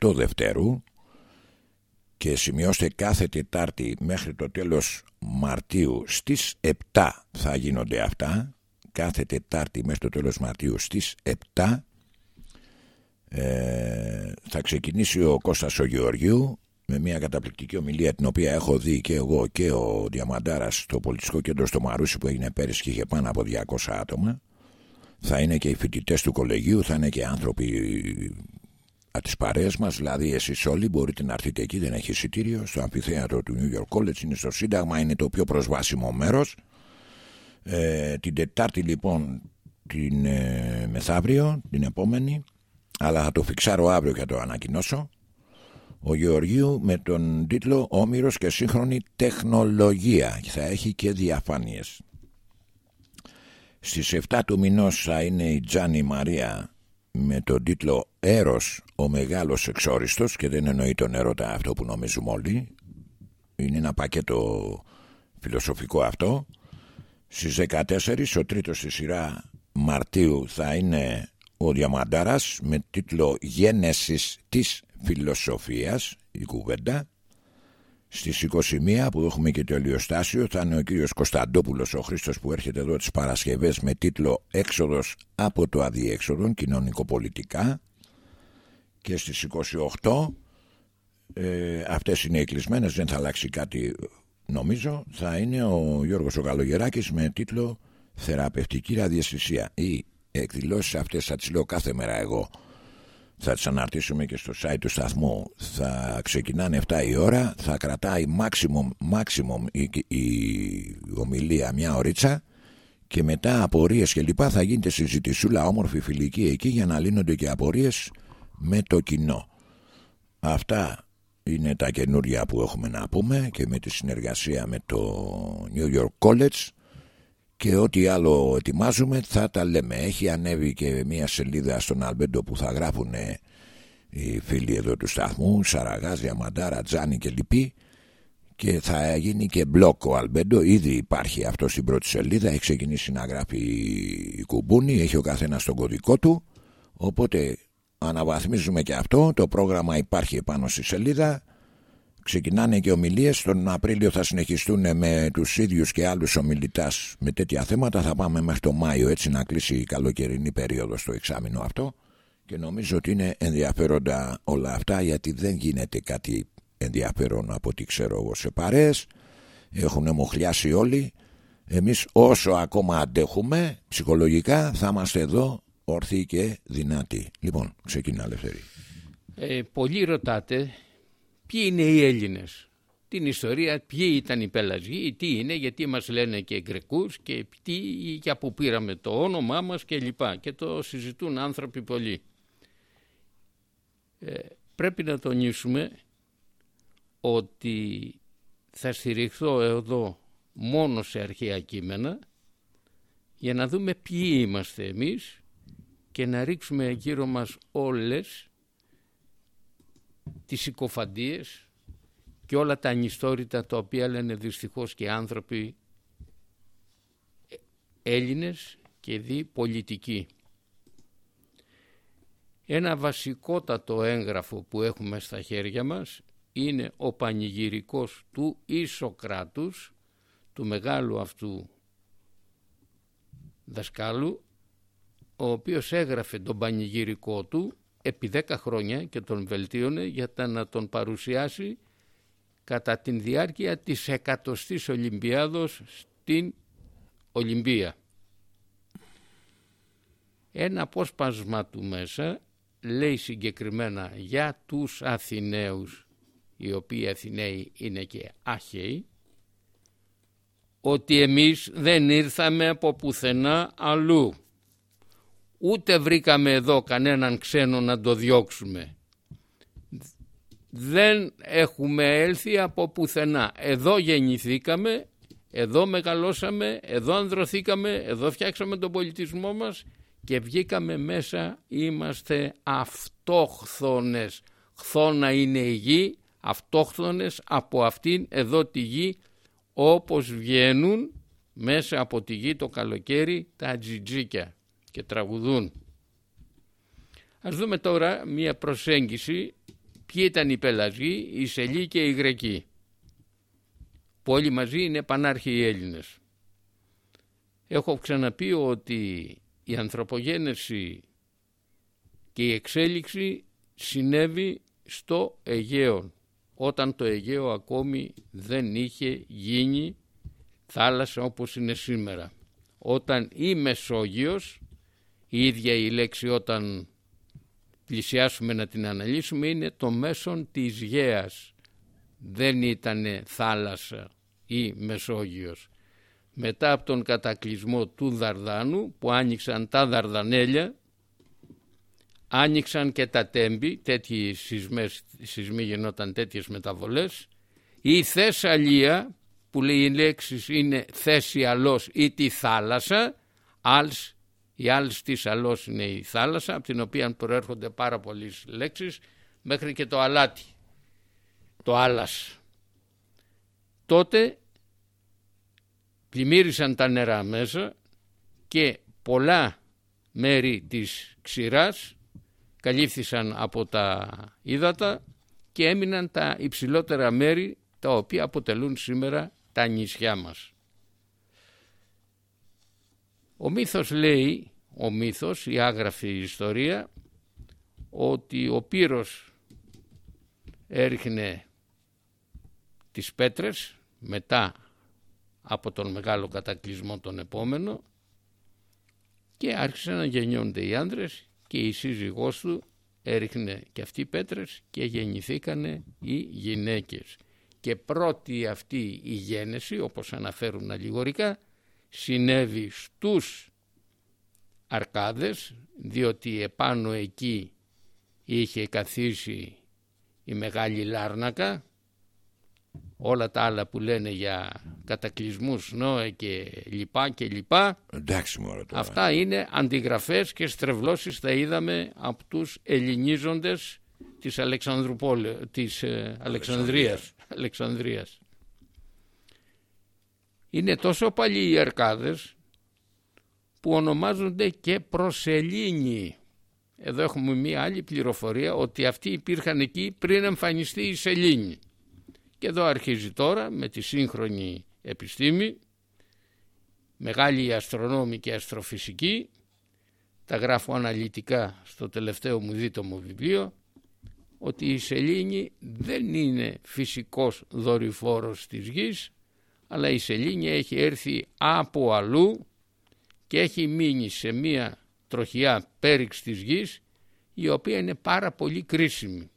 28 Δευτέρου και σημειώστε κάθε Τετάρτη μέχρι το τέλος Μαρτίου στις 7 θα γίνονται αυτά. Κάθε Τετάρτη μέχρι το τέλος Μαρτίου στις 7 ε, θα ξεκινήσει ο Κώστας ο Γεωργίου με μια καταπληκτική ομιλία την οποία έχω δει και εγώ και ο Διαμαντάρας στο πολιτιστικό κέντρο στο Μαρούσι που έγινε πέρυσι και είχε πάνω από 200 άτομα. Θα είναι και οι φοιτητές του κολεγίου θα είναι και άνθρωποι από τις παρέες μας δηλαδή εσείς όλοι μπορείτε να έρθετε εκεί δεν έχει εισιτήριο στο αμφιθέατρο του New York College είναι στο Σύνταγμα είναι το πιο προσβάσιμο μέρος. Ε, την Τετάρτη λοιπόν την ε, μεθαύριο την επόμενη αλλά θα το φιξάρω αύριο και θα το ανακοινώσω. Ο Γεωργίου με τον τίτλο «Όμηρος και σύγχρονη τεχνολογία» θα έχει και διαφάνειες. Στις 7 του μηνός θα είναι η Τζάνι Μαρία με τον τίτλο «Έρος ο μεγάλος εξόριστος» και δεν εννοεί τον ερώτα αυτό που νομίζουμε όλοι είναι ένα πακέτο φιλοσοφικό αυτό. Στις 14 ο τρίτος στη σειρά Μαρτίου θα είναι ο Διαμαντάρας με τίτλο «Γένεσης της φιλοσοφίας» η κουβέντα. Στις 21 που έχουμε και το ελιοστάσιο θα είναι ο κύριος Κωνσταντόπουλος ο Χρήστος που έρχεται εδώ τις Παρασκευές με τίτλο «Έξοδος από το αδιέξοδο κοινωνικοπολιτικά» και στις 28 ε, αυτές είναι οι κλεισμένες δεν θα αλλάξει κάτι νομίζω. Θα είναι ο Γιώργος ο Καλογεράκης με τίτλο «Θεραπευτική ραδιαισθησία» ή εκδηλώσεις αυτές θα τις λέω κάθε μέρα εγώ. Θα τις αναρτήσουμε και στο site του σταθμού. Θα ξεκινάνε 7 η ώρα θα κρατάει maximum, maximum η, η, ομιλία μια ωρίτσα και μετά απορίες και λοιπά θα γίνεται συζητησούλα όμορφη φιλική εκεί για να λύνονται και απορίες με το κοινό. Αυτά είναι τα καινούρια που έχουμε να πούμε και με τη συνεργασία με το New York College. Και ό,τι άλλο ετοιμάζουμε θα τα λέμε. Έχει ανέβει και μια σελίδα στον Αλμπέντο που θα γράφουν οι φίλοι εδώ του σταθμού, Σαραγάς, Διαμαντάρα, Τζάνι και λοιποί και θα γίνει και μπλοκ ο Αλμπέντο, ήδη υπάρχει αυτό στην πρώτη σελίδα, έχει ξεκινήσει να γράφει η κουμπούνη, έχει ο καθένας τον κωδικό του, οπότε αναβαθμίζουμε και αυτό, το πρόγραμμα υπάρχει επάνω στη σελίδα, ξεκινάνε και ομιλίες. Τον Απρίλιο θα συνεχιστούν με τους ίδιους και άλλους ομιλητάς με τέτοια θέματα. Θα πάμε μέχρι το Μάιο έτσι να κλείσει η καλοκαιρινή περίοδο στο εξάμεινο αυτό. Και νομίζω ότι είναι ενδιαφέροντα όλα αυτά γιατί δεν γίνεται κάτι ενδιαφέρον από ό,τι ξέρω εγώ σε παρέες. Έχουν μοχλιάσει όλοι. Εμείς όσο ακόμα αντέχουμε ψυχολογικά θα είμαστε εδώ όρθιοι και δυνατοί λοιπόν ξεκινά ελευθερή ε, πολλοί ρωτάτε ποιοι είναι οι Έλληνες; Την ιστορία, ποιοι ήταν οι πελασγοί, τι είναι, γιατί μας λένε και Γκρεκούς και τι, για που πήραμε το όνομά μας και λοιπά. Και το συζητούν άνθρωποι πολλοί. Ε, πρέπει να τονίσουμε ότι θα στηριχθώ εδώ μόνο σε αρχαία κείμενα για να δούμε ποιοι είμαστε εμείς και να ρίξουμε γύρω μας όλες τις συκοφαντίες και όλα τα ανιστόρυτα τα οποία λένε δυστυχώς και άνθρωποι Έλληνες και δι πολιτικοί. Ένα βασικότατο έγγραφο που έχουμε στα χέρια μας είναι ο πανηγυρικός του Ισοκράτους, του μεγάλου αυτού δασκάλου, ο οποίος έγραφε τον πανηγυρικό του επί δέκα χρόνια και τον βελτίωνε για να τον παρουσιάσει κατά την διάρκεια της εκατοστής Ολυμπιάδος στην Ολυμπία. Ένα απόσπασμα του μέσα λέει συγκεκριμένα για τους Αθηναίους οι οποίοι Αθηναίοι είναι και άχαιοι ότι εμείς δεν ήρθαμε από πουθενά αλλού ούτε βρήκαμε εδώ κανέναν ξένο να το διώξουμε δεν έχουμε έλθει από πουθενά. Εδώ γεννηθήκαμε, εδώ μεγαλώσαμε, εδώ ανδρωθήκαμε, εδώ φτιάξαμε τον πολιτισμό μας και βγήκαμε μέσα, είμαστε αυτόχθονες. Χθόνα είναι η γη, αυτόχθονες από αυτήν εδώ τη γη όπως βγαίνουν μέσα από τη γη το καλοκαίρι τα τζιτζίκια και τραγουδούν. Ας δούμε τώρα μία προσέγγιση ποιοι ήταν οι πελασγοί, οι Σελοί και οι Γρεκοί που όλοι μαζί είναι πανάρχιοι Έλληνες. Έχω ξαναπεί ότι η ανθρωπογένεση και η εξέλιξη συνέβη στο Αιγαίο όταν το Αιγαίο ακόμη δεν είχε γίνει θάλασσα όπως είναι σήμερα. Όταν η Μεσόγειος, η ίδια η λέξη όταν πλησιάσουμε να την αναλύσουμε είναι το μέσον της γέας. Δεν ήταν θάλασσα ή Μεσόγειος. Μετά από τον κατακλυσμό του Δαρδάνου που άνοιξαν τα Δαρδανέλια, άνοιξαν και τα τέμπη, τέτοιοι σεισμές, σεισμοί γινόταν τέτοιες μεταβολές. Η Θεσσαλία που λέει οι λέξεις είναι θέση αλός ή τη θάλασσα, αλς η άλλη της αλός είναι η θάλασσα από την οποία προέρχονται πάρα πολλές λέξεις μέχρι και το αλάτι, το άλας. Τότε πλημμύρισαν τα νερά μέσα και πολλά μέρη της ξηράς καλύφθησαν από τα ύδατα και έμειναν τα υψηλότερα μέρη τα οποία αποτελούν σήμερα τα νησιά μας. Ο μύθος λέει, ο μύθος, η άγραφη ιστορία, ότι ο Πύρος έριχνε τις πέτρες μετά από τον μεγάλο κατακλυσμό τον επόμενο και άρχισαν να γεννιόνται οι άντρες και η σύζυγός του έριχνε και αυτοί πέτρες και γεννηθήκανε οι γυναίκες. Και πρώτη αυτή η γένεση όπως αναφέρουν αλληγορικά συνέβη στους αρκάδες διότι επάνω εκεί είχε καθίσει η μεγάλη Λάρνακα όλα τα άλλα που λένε για κατακλυσμούς Νόε και λοιπά και λοιπά Εντάξει, αυτά είναι αντιγραφές και στρεβλώσεις τα είδαμε από τους ελληνίζοντες της, της ε, Αλεξανδρίας. Αλεξανδρίας. Είναι τόσο παλιοί οι αρκάδες που ονομάζονται και προσελήνοι. Εδώ έχουμε μία άλλη πληροφορία ότι αυτοί υπήρχαν εκεί πριν εμφανιστεί η σελήνη. Και εδώ αρχίζει τώρα με τη σύγχρονη επιστήμη, μεγάλη αστρονόμη και αστροφυσική, τα γράφω αναλυτικά στο τελευταίο μου δίτομο βιβλίο, ότι η σελήνη δεν είναι φυσικός δορυφόρος της γης, αλλά η σελήνη έχει έρθει από αλλού και έχει μείνει σε μία τροχιά πέριξ της γης η οποία είναι πάρα πολύ κρίσιμη.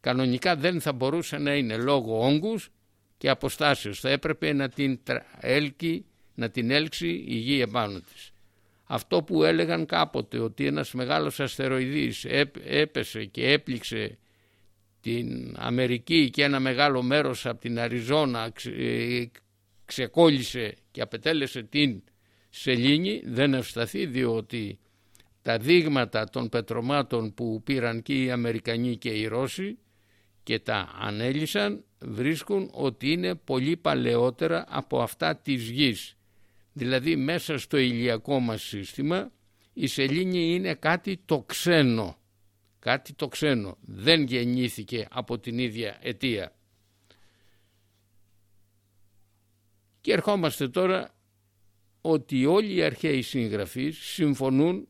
Κανονικά δεν θα μπορούσε να είναι λόγω όγκους και αποστάσεως. Θα έπρεπε να την έλκει, να την έλξει η γη επάνω της. Αυτό που έλεγαν κάποτε ότι ένας μεγάλος αστεροειδής έπεσε και έπληξε την Αμερική και ένα μεγάλο μέρος από την Αριζόνα ε, ξεκόλλησε και απετέλεσε την σελήνη δεν ευσταθεί διότι τα δείγματα των πετρωμάτων που πήραν και οι Αμερικανοί και οι Ρώσοι και τα ανέλησαν βρίσκουν ότι είναι πολύ παλαιότερα από αυτά της γης. Δηλαδή μέσα στο ηλιακό μας σύστημα η σελήνη είναι κάτι το ξένο. Κάτι το ξένο. Δεν γεννήθηκε από την ίδια αιτία. Και ερχόμαστε τώρα ότι όλοι οι αρχαίοι συγγραφείς συμφωνούν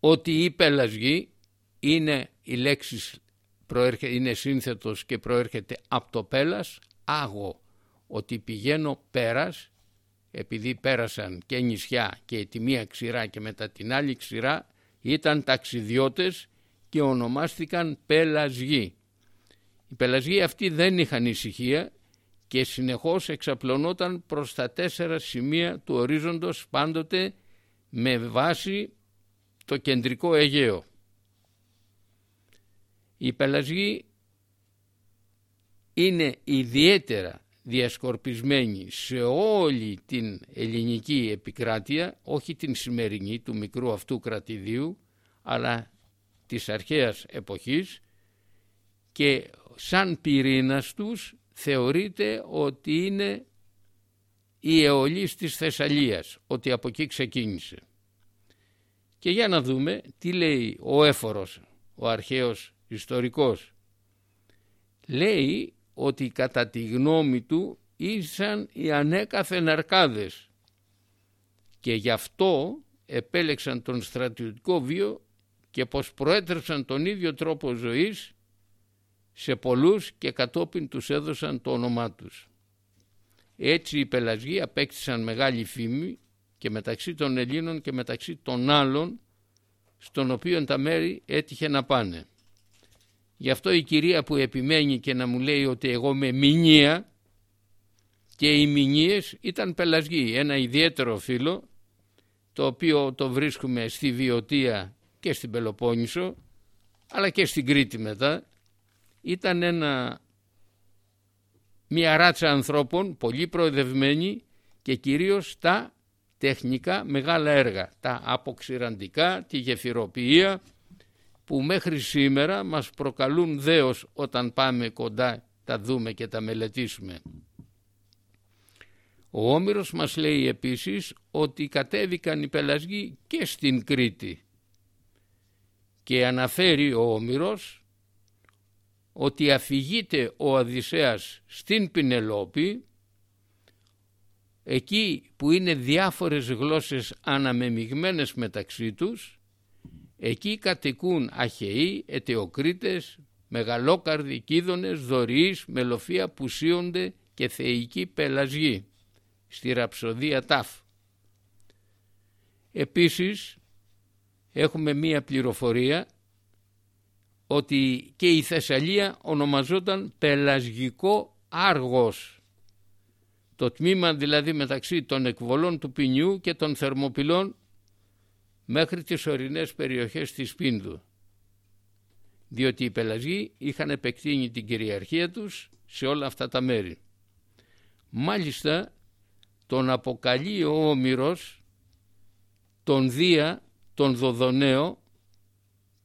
ότι η πελασγή είναι η λέξη είναι σύνθετος και προέρχεται από το πέλας άγω ότι πηγαίνω πέρας επειδή πέρασαν και νησιά και τη μία ξηρά και μετά την άλλη ξηρά ήταν ταξιδιώτες και ονομάστηκαν πελασγοί. Οι πελασγοί αυτοί δεν είχαν ησυχία και συνεχώς εξαπλωνόταν προς τα τέσσερα σημεία του ορίζοντος πάντοτε με βάση το κεντρικό Αιγαίο. Οι πελασγοί είναι ιδιαίτερα διασκορπισμένοι σε όλη την ελληνική επικράτεια, όχι την σημερινή του μικρού αυτού κρατηδίου, αλλά της αρχαίας εποχής και σαν πυρήνας τους θεωρείται ότι είναι η αιωλής της Θεσσαλίας, ότι από εκεί ξεκίνησε. Και για να δούμε τι λέει ο έφορος, ο αρχαίος ιστορικός. Λέει ότι κατά τη γνώμη του ήσαν οι ανέκαθεν αρκάδες και γι' αυτό επέλεξαν τον στρατιωτικό βίο και πως προέτρεψαν τον ίδιο τρόπο ζωής σε πολλούς και κατόπιν τους έδωσαν το όνομά τους. Έτσι οι πελασγοί απέκτησαν μεγάλη φήμη και μεταξύ των Ελλήνων και μεταξύ των άλλων στον οποίο τα μέρη έτυχε να πάνε. Γι' αυτό η κυρία που επιμένει και να μου λέει ότι εγώ με μηνύα και οι μηνύες ήταν πελασγοί, ένα ιδιαίτερο φίλο το οποίο το βρίσκουμε στη Βιωτία και στην Πελοπόννησο αλλά και στην Κρήτη μετά ήταν ένα, μια ράτσα ανθρώπων πολύ προεδευμένη και κυρίως τα τεχνικά μεγάλα έργα, τα αποξηραντικά, τη γεφυροποιία που μέχρι σήμερα μας προκαλούν δέος όταν πάμε κοντά τα δούμε και τα μελετήσουμε. Ο Όμηρος μας λέει επίσης ότι κατέβηκαν οι πελασγοί και στην Κρήτη και αναφέρει ο Όμηρος ότι αφηγείται ο Οδυσσέας στην Πινελόπη εκεί που είναι διάφορες γλώσσες αναμεμειγμένες μεταξύ τους εκεί κατοικούν Αχαιοί, Ετεοκρίτες, Μεγαλόκαρδοι, Κίδωνες, Δωριείς, Μελοφία, Πουσίονται και Θεϊκοί Πελασγοί στη ραψοδία Τάφ. Επίσης έχουμε μία πληροφορία ότι και η Θεσσαλία ονομαζόταν Πελασγικό Άργος. Το τμήμα δηλαδή μεταξύ των εκβολών του Ποινιού και των Θερμοπυλών μέχρι τις ορεινές περιοχές της Πίνδου. Διότι οι Πελασγοί είχαν επεκτείνει την κυριαρχία τους σε όλα αυτά τα μέρη. Μάλιστα τον αποκαλεί ο Όμηρος τον Δία, τον Δοδονέο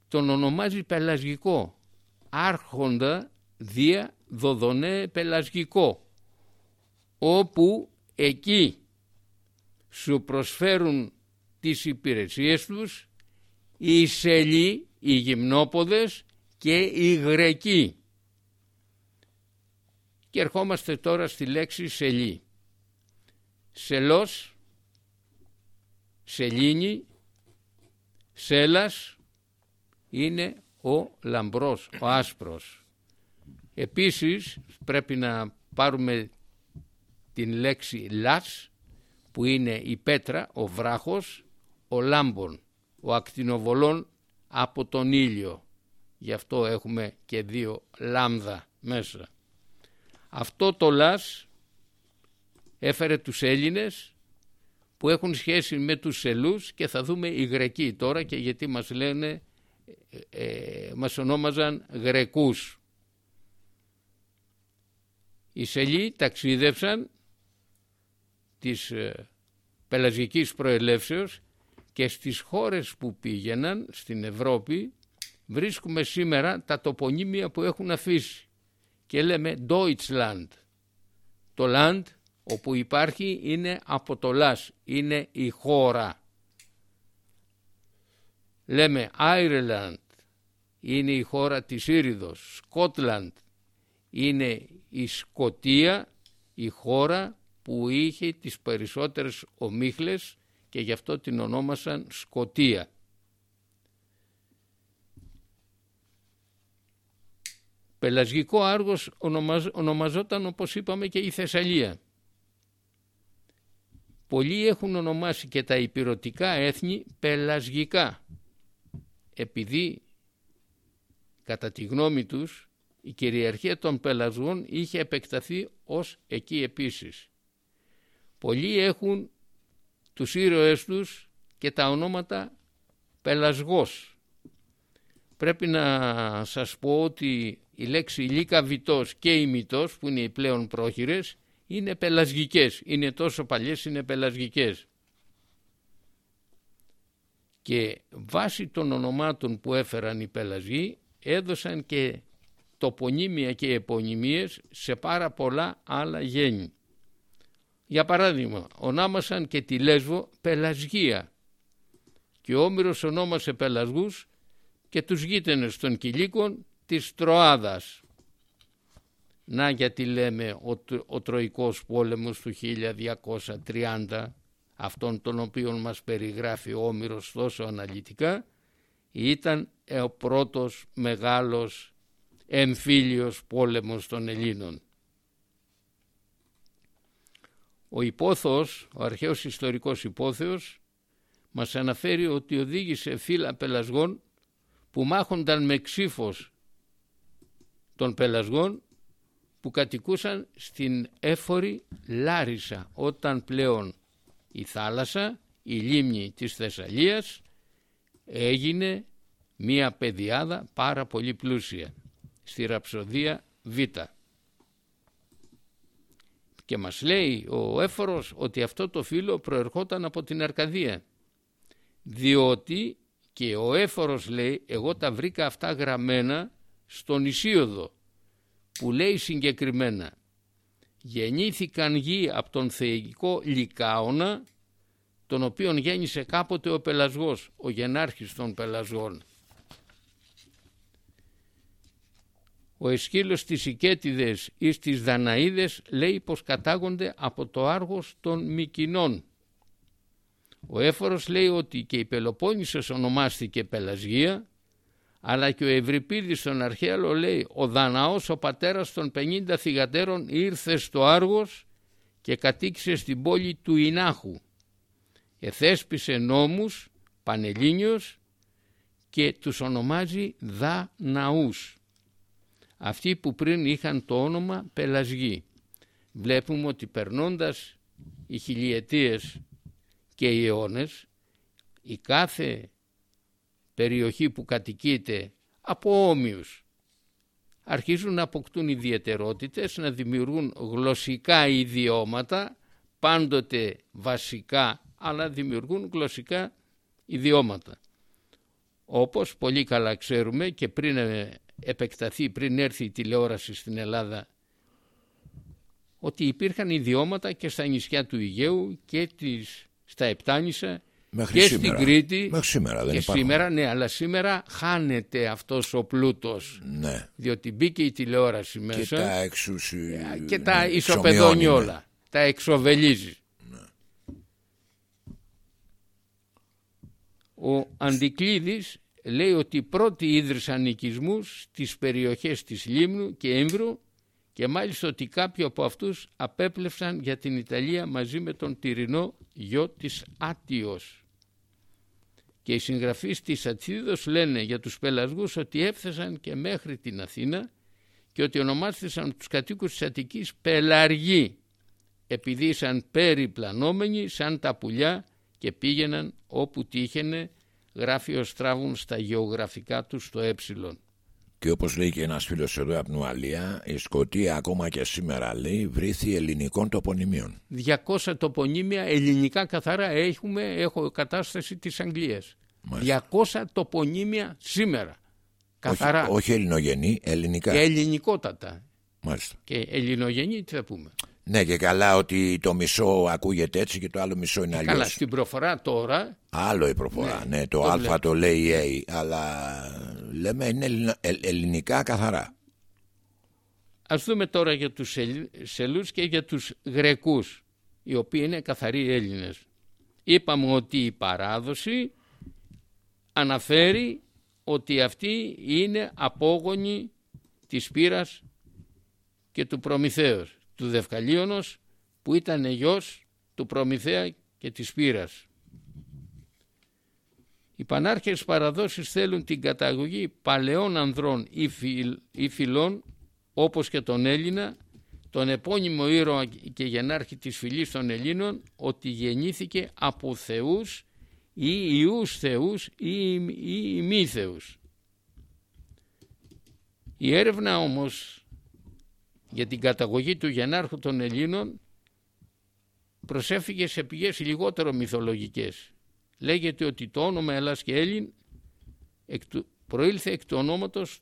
τον ονομάζει πελασγικό. Άρχοντα δια δοδονέ πελασγικό. Όπου εκεί σου προσφέρουν τις υπηρεσίες τους οι Σελοί, οι Γυμνόποδες και οι Γρεκοί. Και ερχόμαστε τώρα στη λέξη Σελή. Σελός, Σελήνη, Σέλας, είναι ο λαμπρός, ο άσπρος. Επίσης πρέπει να πάρουμε την λέξη λας που είναι η πέτρα, ο βράχος, ο λάμπων, ο ακτινοβολών από τον ήλιο. Γι' αυτό έχουμε και δύο λάμδα μέσα. Αυτό το λας έφερε τους Έλληνες που έχουν σχέση με τους Σελούς και θα δούμε οι Γρεκοί τώρα και γιατί μας λένε ε, μας ονόμαζαν Γρεκούς. Οι Σελοί ταξίδευσαν της ε, πελαζικής προελεύσεως και στις χώρες που πήγαιναν στην Ευρώπη βρίσκουμε σήμερα τα τοπονύμια που έχουν αφήσει και λέμε Deutschland. Το land όπου υπάρχει είναι από το λάς, είναι η χώρα λέμε Ireland είναι η χώρα της Ήριδος, Σκότλαντ είναι η Σκοτία, η χώρα που είχε τις περισσότερες ομίχλες και γι' αυτό την ονόμασαν Σκοτία. Πελασγικό Άργος ονομαζόταν όπως είπαμε και η Θεσσαλία. Πολλοί έχουν ονομάσει και τα υπηρωτικά έθνη πελασγικά επειδή κατά τη γνώμη τους η κυριαρχία των πελασγών είχε επεκταθεί ως εκεί επίσης. Πολλοί έχουν τους ήρωες τους και τα ονόματα πελασγός. πρέπει να σας πω ότι η λέξη λύκαβητός και ημιτός που είναι οι πλέον πρόχειρες είναι πελασγικές, είναι τόσο παλιές είναι πελασγικές. Και βάσει των ονομάτων που έφεραν οι πελασγοί έδωσαν και τοπονύμια και επωνυμίες σε πάρα πολλά άλλα γέννη. Για παράδειγμα, ονάμασαν και τη Λέσβο Πελασγία και ο Όμηρος ονόμασε Πελασγούς και τους γείτενες των Κιλίκων της Τροάδας. Να γιατί λέμε ο, ο Τροϊκός πόλεμος του 1230, αυτόν τον οποίο μας περιγράφει ο Όμηρος τόσο αναλυτικά, ήταν ο πρώτος μεγάλος εμφύλιος πόλεμος των Ελλήνων. Ο υπόθος, ο αρχαίος ιστορικός υπόθεος, μας αναφέρει ότι οδήγησε φύλλα πελασγών που μάχονταν με ξύφος των πελασγών που κατοικούσαν στην έφορη Λάρισα όταν πλέον η θάλασσα, η λίμνη της Θεσσαλίας έγινε μία παιδιάδα πάρα πολύ πλούσια στη ραψοδία Β. Και μας λέει ο έφορος ότι αυτό το φύλλο προερχόταν από την Αρκαδία διότι και ο έφορος λέει εγώ τα βρήκα αυτά γραμμένα στον Ισίωδο που λέει συγκεκριμένα γεννήθηκαν γη από τον θεϊκό Λικάωνα τον οποίον γέννησε κάποτε ο Πελασγός, ο γενάρχης των Πελασγών. Ο εσκύλος της Ικέτιδες ή στις Δαναίδες λέει πως κατάγονται από το άργος των Μικινών. Ο Έφορος λέει ότι και η Πελοπόννησος ονομάστηκε Πελασγία αλλά και ο Ευρυπίδης στον Αρχαίαλο λέει ο Δαναός ο πατέρας των 50 θυγατέρων ήρθε στο Άργος και κατοίκησε στην πόλη του Ινάχου. Εθέσπισε νόμους πανελλήνιος και τους ονομάζει Δαναούς. Αυτοί που πριν είχαν το όνομα Πελασγοί. Βλέπουμε ότι περνώντας οι χιλιετίες και οι αιώνες η κάθε περιοχή που κατοικείται από όμοιους αρχίζουν να αποκτούν ιδιαιτερότητες, να δημιουργούν γλωσσικά ιδιώματα, πάντοτε βασικά, αλλά δημιουργούν γλωσσικά ιδιώματα. Όπως πολύ καλά ξέρουμε και πριν επεκταθεί, πριν έρθει η τηλεόραση στην Ελλάδα, ότι υπήρχαν ιδιώματα και στα νησιά του Αιγαίου και τις, στα Επτάνησα Μέχρι και σήμερα. στην Κρήτη Μέχρι σήμερα δεν και υπάρχουν. σήμερα ναι αλλά σήμερα χάνεται αυτός ο πλούτος Ναι. διότι μπήκε η τηλεόραση Και μέσα τα εξουσι... και τα ναι, ισοπεδώνει εξομοιώνει, ναι. όλα τα εξοβελίζει ο Αντικλείδης λέει ότι οι πρώτοι ίδρυσαν οικισμούς στις περιοχές της Λίμνου και Έμβρου και μάλιστα ότι κάποιοι από αυτούς απέπλευσαν για την Ιταλία μαζί με τον τυρινό γιο της Άτιος. Και οι συγγραφείς της Ατσίδος λένε για τους πελασγούς ότι έφτασαν και μέχρι την Αθήνα και ότι ονομάστησαν τους κατοίκους της Αττικής πελαργοί επειδή ήσαν περιπλανόμενοι σαν τα πουλιά και πήγαιναν όπου τύχαινε γράφει ο Στράβουν στα γεωγραφικά τους στο ε. Και όπως λέει και ένας φίλος εδώ από την Ουαλία, η Σκοτία ακόμα και σήμερα λέει βρήθη ελληνικών τοπονημίων. 200 τοπονύμια ελληνικά καθαρά έχουμε, έχω κατάσταση της Αγγλίας. Μάλιστα. 200 τοπονύμια σήμερα. Καθαρά. Όχι, όχι ελληνογενή, ελληνικά. Και ελληνικότατα. Μάλιστα. Και ελληνογενή τι θα πούμε. Ναι και καλά ότι το μισό ακούγεται έτσι και το άλλο μισό είναι αλλιώς. Καλά, στην προφορά τώρα Άλλο η προφορά. Ναι, το, το α βλέπω. το λέει A, αλλά λέμε είναι ελληνο- ε- ελληνικά καθαρά. Ας δούμε τώρα για τους Ελλ- Σελούς και για τους Γρεκούς, οι οποίοι είναι καθαροί Έλληνες. Είπαμε ότι η παράδοση αναφέρει ότι αυτοί είναι απόγονοι της Πύρας και του Προμηθέως, του Δευκαλίωνος που ήταν γιος του Προμηθέα και της Πύρας. Οι πανάρχες παραδόσεις θέλουν την καταγωγή παλαιών ανδρών ή, φιλ, ή φυλών όπως και τον Έλληνα, τον επώνυμο ήρωα και γενάρχη της φυλής των Ελλήνων ότι γεννήθηκε από θεούς ή ιούς θεούς ή, ή ημίθεους. Η έρευνα όμως για την καταγωγή του γενάρχου των Ελλήνων προσέφηκε σε πηγές λιγότερο μυθολογικές. Λέγεται ότι το όνομα Ελλάς και Έλλην προήλθε εκ του ονόματος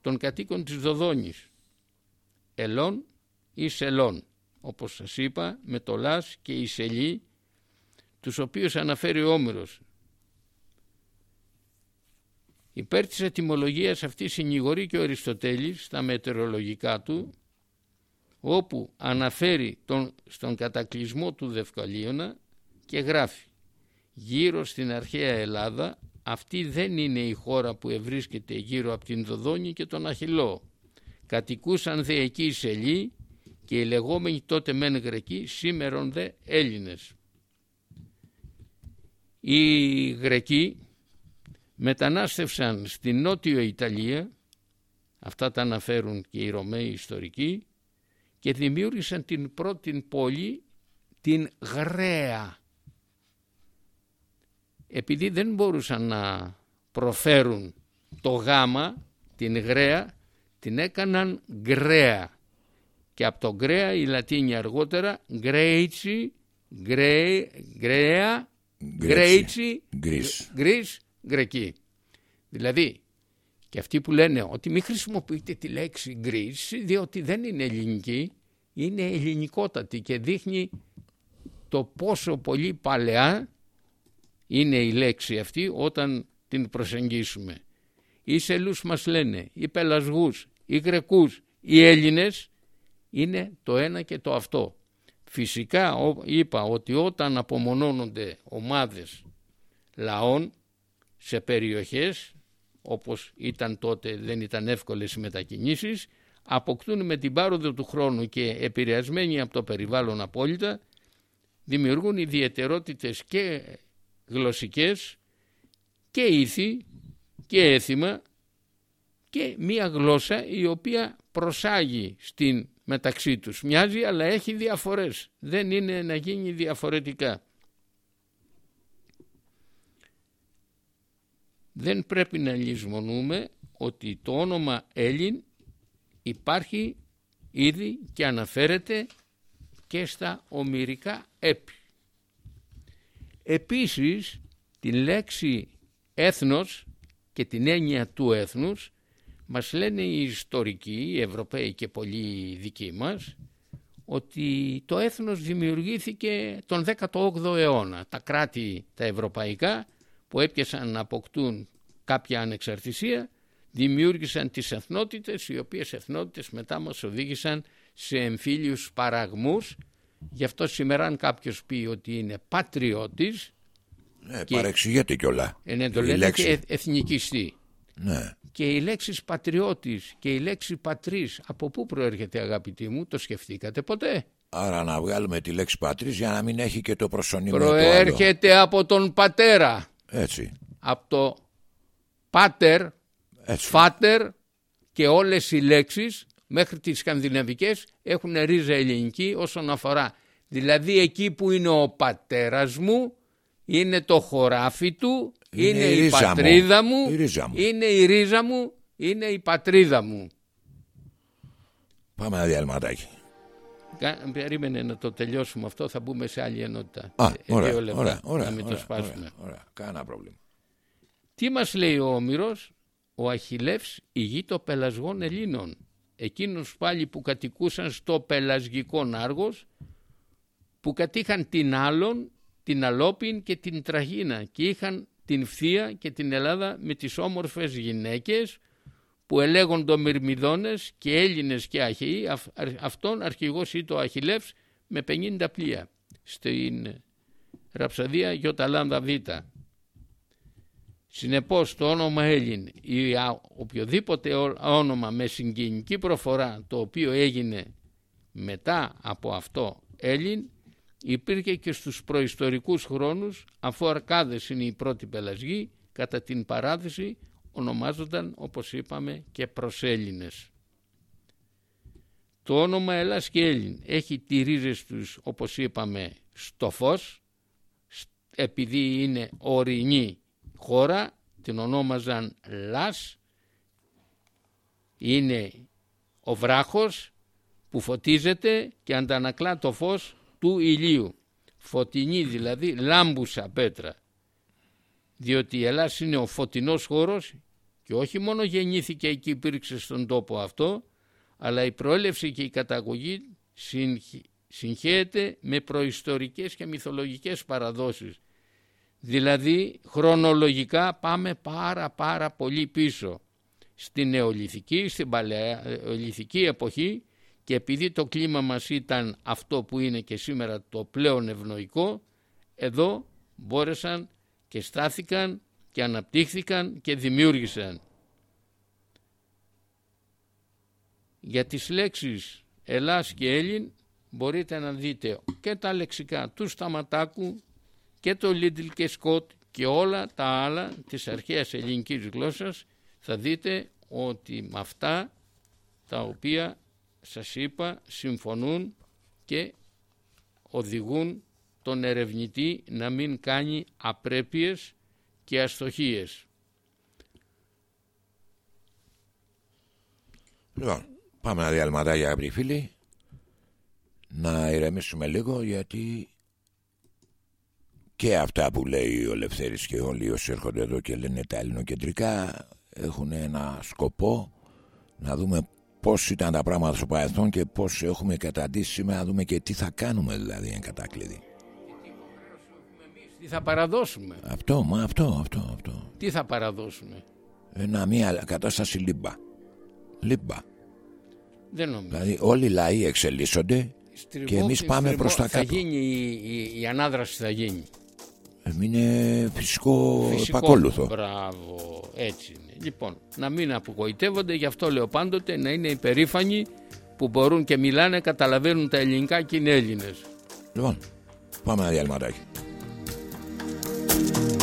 των κατοίκων της Δοδόνης. Ελών ή Σελών, όπως σας είπα, με το Λάς και η Σελή, τους οποίους αναφέρει ο Όμηρος. Υπέρ της ετυμολογίας αυτής συνηγορεί και ο Αριστοτέλης στα μετεωρολογικά του, όπου αναφέρει τον, στον κατακλυσμό του Δευκαλίωνα και γράφει «Γύρω στην αρχαία Ελλάδα αυτή δεν είναι η χώρα που ευρίσκεται γύρω από την Δοδόνη και τον Αχυλό. Κατοικούσαν δε εκεί οι Σελοί και οι λεγόμενοι τότε μεν Γρεκοί, σήμερον δε Έλληνες. Οι Γρεκοί μετανάστευσαν στην Νότιο Ιταλία, αυτά τα αναφέρουν και οι Ρωμαίοι ιστορικοί, και δημιούργησαν την πρώτη πόλη, την Γραία επειδή δεν μπορούσαν να προφέρουν το γάμα, την γραία, την έκαναν γκρέα. Και από το γκρέα η Λατίνη αργότερα γκρέιτσι, γκρέα, γκρέιτσι, γκρίς, γκρεκή. Δηλαδή, και αυτοί που λένε ότι μην χρησιμοποιείτε τη λέξη γκρίς, διότι δεν είναι ελληνική, είναι ελληνικότατη και δείχνει το πόσο πολύ παλαιά είναι η λέξη αυτή όταν την προσεγγίσουμε. Οι Σελούς μας λένε, οι Πελασγούς, οι Γρεκούς, οι Έλληνες είναι το ένα και το αυτό. Φυσικά είπα ότι όταν απομονώνονται ομάδες λαών σε περιοχές όπως ήταν τότε δεν ήταν εύκολες οι μετακινήσεις αποκτούν με την πάροδο του χρόνου και επηρεασμένοι από το περιβάλλον απόλυτα δημιουργούν ιδιαιτερότητες και γλωσσικές και ήθη και έθιμα και μία γλώσσα η οποία προσάγει στην μεταξύ τους. Μοιάζει αλλά έχει διαφορές. Δεν είναι να γίνει διαφορετικά. Δεν πρέπει να λησμονούμε ότι το όνομα Έλλην υπάρχει ήδη και αναφέρεται και στα ομυρικά έπι. Επίσης την λέξη έθνος και την έννοια του έθνους μας λένε οι ιστορικοί, οι Ευρωπαίοι και πολλοί δικοί μας ότι το έθνος δημιουργήθηκε τον 18ο αιώνα. Τα κράτη τα ευρωπαϊκά που έπιασαν να αποκτούν κάποια ανεξαρτησία δημιούργησαν τις εθνότητες οι οποίες εθνότητες μετά μας οδήγησαν σε εμφύλιους παραγμούς Γι' αυτό σήμερα αν κάποιος πει ότι είναι πατριώτης ναι, και... παρεξηγείται κιόλα. Ε, ναι, το λένε και εθνικιστή. Ναι. Και η λέξη πατριώτης και η λέξη πατρίς από πού προέρχεται αγαπητοί μου, το σκεφτήκατε ποτέ; Άρα να βγάλουμε τη λέξη πατρίς για να μην έχει και το προσωνύμιο Προέρχεται από τον πατέρα. Έτσι. Από το πάτερ, Έτσι. φάτερ και όλες οι λέξεις μέχρι τις σκανδιναβικές έχουν ρίζα ελληνική όσον αφορά. Δηλαδή εκεί που είναι ο πατέρας μου, είναι το χωράφι του, είναι, η, πατρίδα μου, είναι η ρίζα μου, είναι η πατρίδα μου. Πάμε ένα διαλυματάκι. Περίμενε να το τελειώσουμε αυτό, θα μπούμε σε άλλη ενότητα. Α, ε, ωραία, ωραία, ωραία, να μην το σπάσουμε. Ωραία, Κάνα πρόβλημα. Τι μας λέει ο Όμηρος, ο Αχιλεύς ηγείτο πελασγών Ελλήνων εκείνους πάλι που κατοικούσαν στο πελασγικό Άργος που κατήχαν την Άλλον, την Αλόπιν και την Τραγίνα και είχαν την Φθία και την Ελλάδα με τις όμορφες γυναίκες που ελέγονται Μυρμιδόνες και Έλληνες και Αχαιοί, αυτόν αρχηγός ή το Αχιλεύς με 50 πλοία στην Ραψαδία Γιωταλάνδα Β. Συνεπώς το όνομα Έλλην ή οποιοδήποτε όνομα με συγκινική προφορά το οποίο έγινε μετά από αυτό Έλλην υπήρχε και στους προϊστορικούς χρόνους αφού Αρκάδες είναι η πρώτη πελασγή κατά την παράδειση ονομάζονταν όπως είπαμε και προσέλληνες. Το όνομα Ελλάς και Έλλην έχει τη ρίζες τους όπως είπαμε στο φως επειδή είναι ορεινή χώρα την ονόμαζαν Λας Είναι ο βράχος που φωτίζεται και αντανακλά το φως του ηλίου. Φωτεινή δηλαδή λάμπουσα πέτρα. Διότι η Ελλάδα είναι ο φωτεινός χώρος και όχι μόνο γεννήθηκε εκεί υπήρξε στον τόπο αυτό αλλά η προέλευση και η καταγωγή συγχέεται με προϊστορικές και μυθολογικές παραδόσεις. Δηλαδή χρονολογικά πάμε πάρα πάρα πολύ πίσω στην νεολιθική, στην παλαιολιθική εποχή και επειδή το κλίμα μας ήταν αυτό που είναι και σήμερα το πλέον ευνοϊκό, εδώ μπόρεσαν και στάθηκαν και αναπτύχθηκαν και δημιούργησαν. Για τις λέξεις Ελλάς και Έλλην μπορείτε να δείτε και τα λεξικά του Σταματάκου και το Λίτλ και Σκότ και όλα τα άλλα της αρχαίας ελληνικής γλώσσας θα δείτε ότι με αυτά τα οποία σας είπα συμφωνούν και οδηγούν τον ερευνητή να μην κάνει απρέπειες και αστοχίες. Λοιπόν, πάμε ένα διαλυματάκι αγαπητοί φίλοι να ηρεμήσουμε λίγο γιατί και αυτά που λέει ο Λευθέρης και όλοι όσοι έρχονται εδώ και λένε τα ελληνοκεντρικά έχουν ένα σκοπό να δούμε πώς ήταν τα πράγματα στο παρελθόν και πώς έχουμε καταντήσει σήμερα να δούμε και τι θα κάνουμε δηλαδή εν κατάκλειδη. Τι θα παραδώσουμε; Αυτό, μα αυτό, αυτό, αυτό. Τι θα παραδώσουμε; Ένα μία κατάσταση λίμπα. Λίμπα. Δεν νομίζω. Δηλαδή όλοι οι λαοί εξελίσσονται και εμείς πάμε στριβό, προς τα κάτω. Θα γίνει η, η, η ανάδραση θα γίνει. Είναι φυσικό, φυσικό επακόλουθο. Μπράβο, έτσι είναι. Λοιπόν, να μην απογοητεύονται, γι' αυτό λέω πάντοτε να είναι υπερήφανοι που μπορούν και μιλάνε, καταλαβαίνουν τα ελληνικά και είναι Έλληνες. Λοιπόν, πάμε ένα διαλυματάκι. Κάθε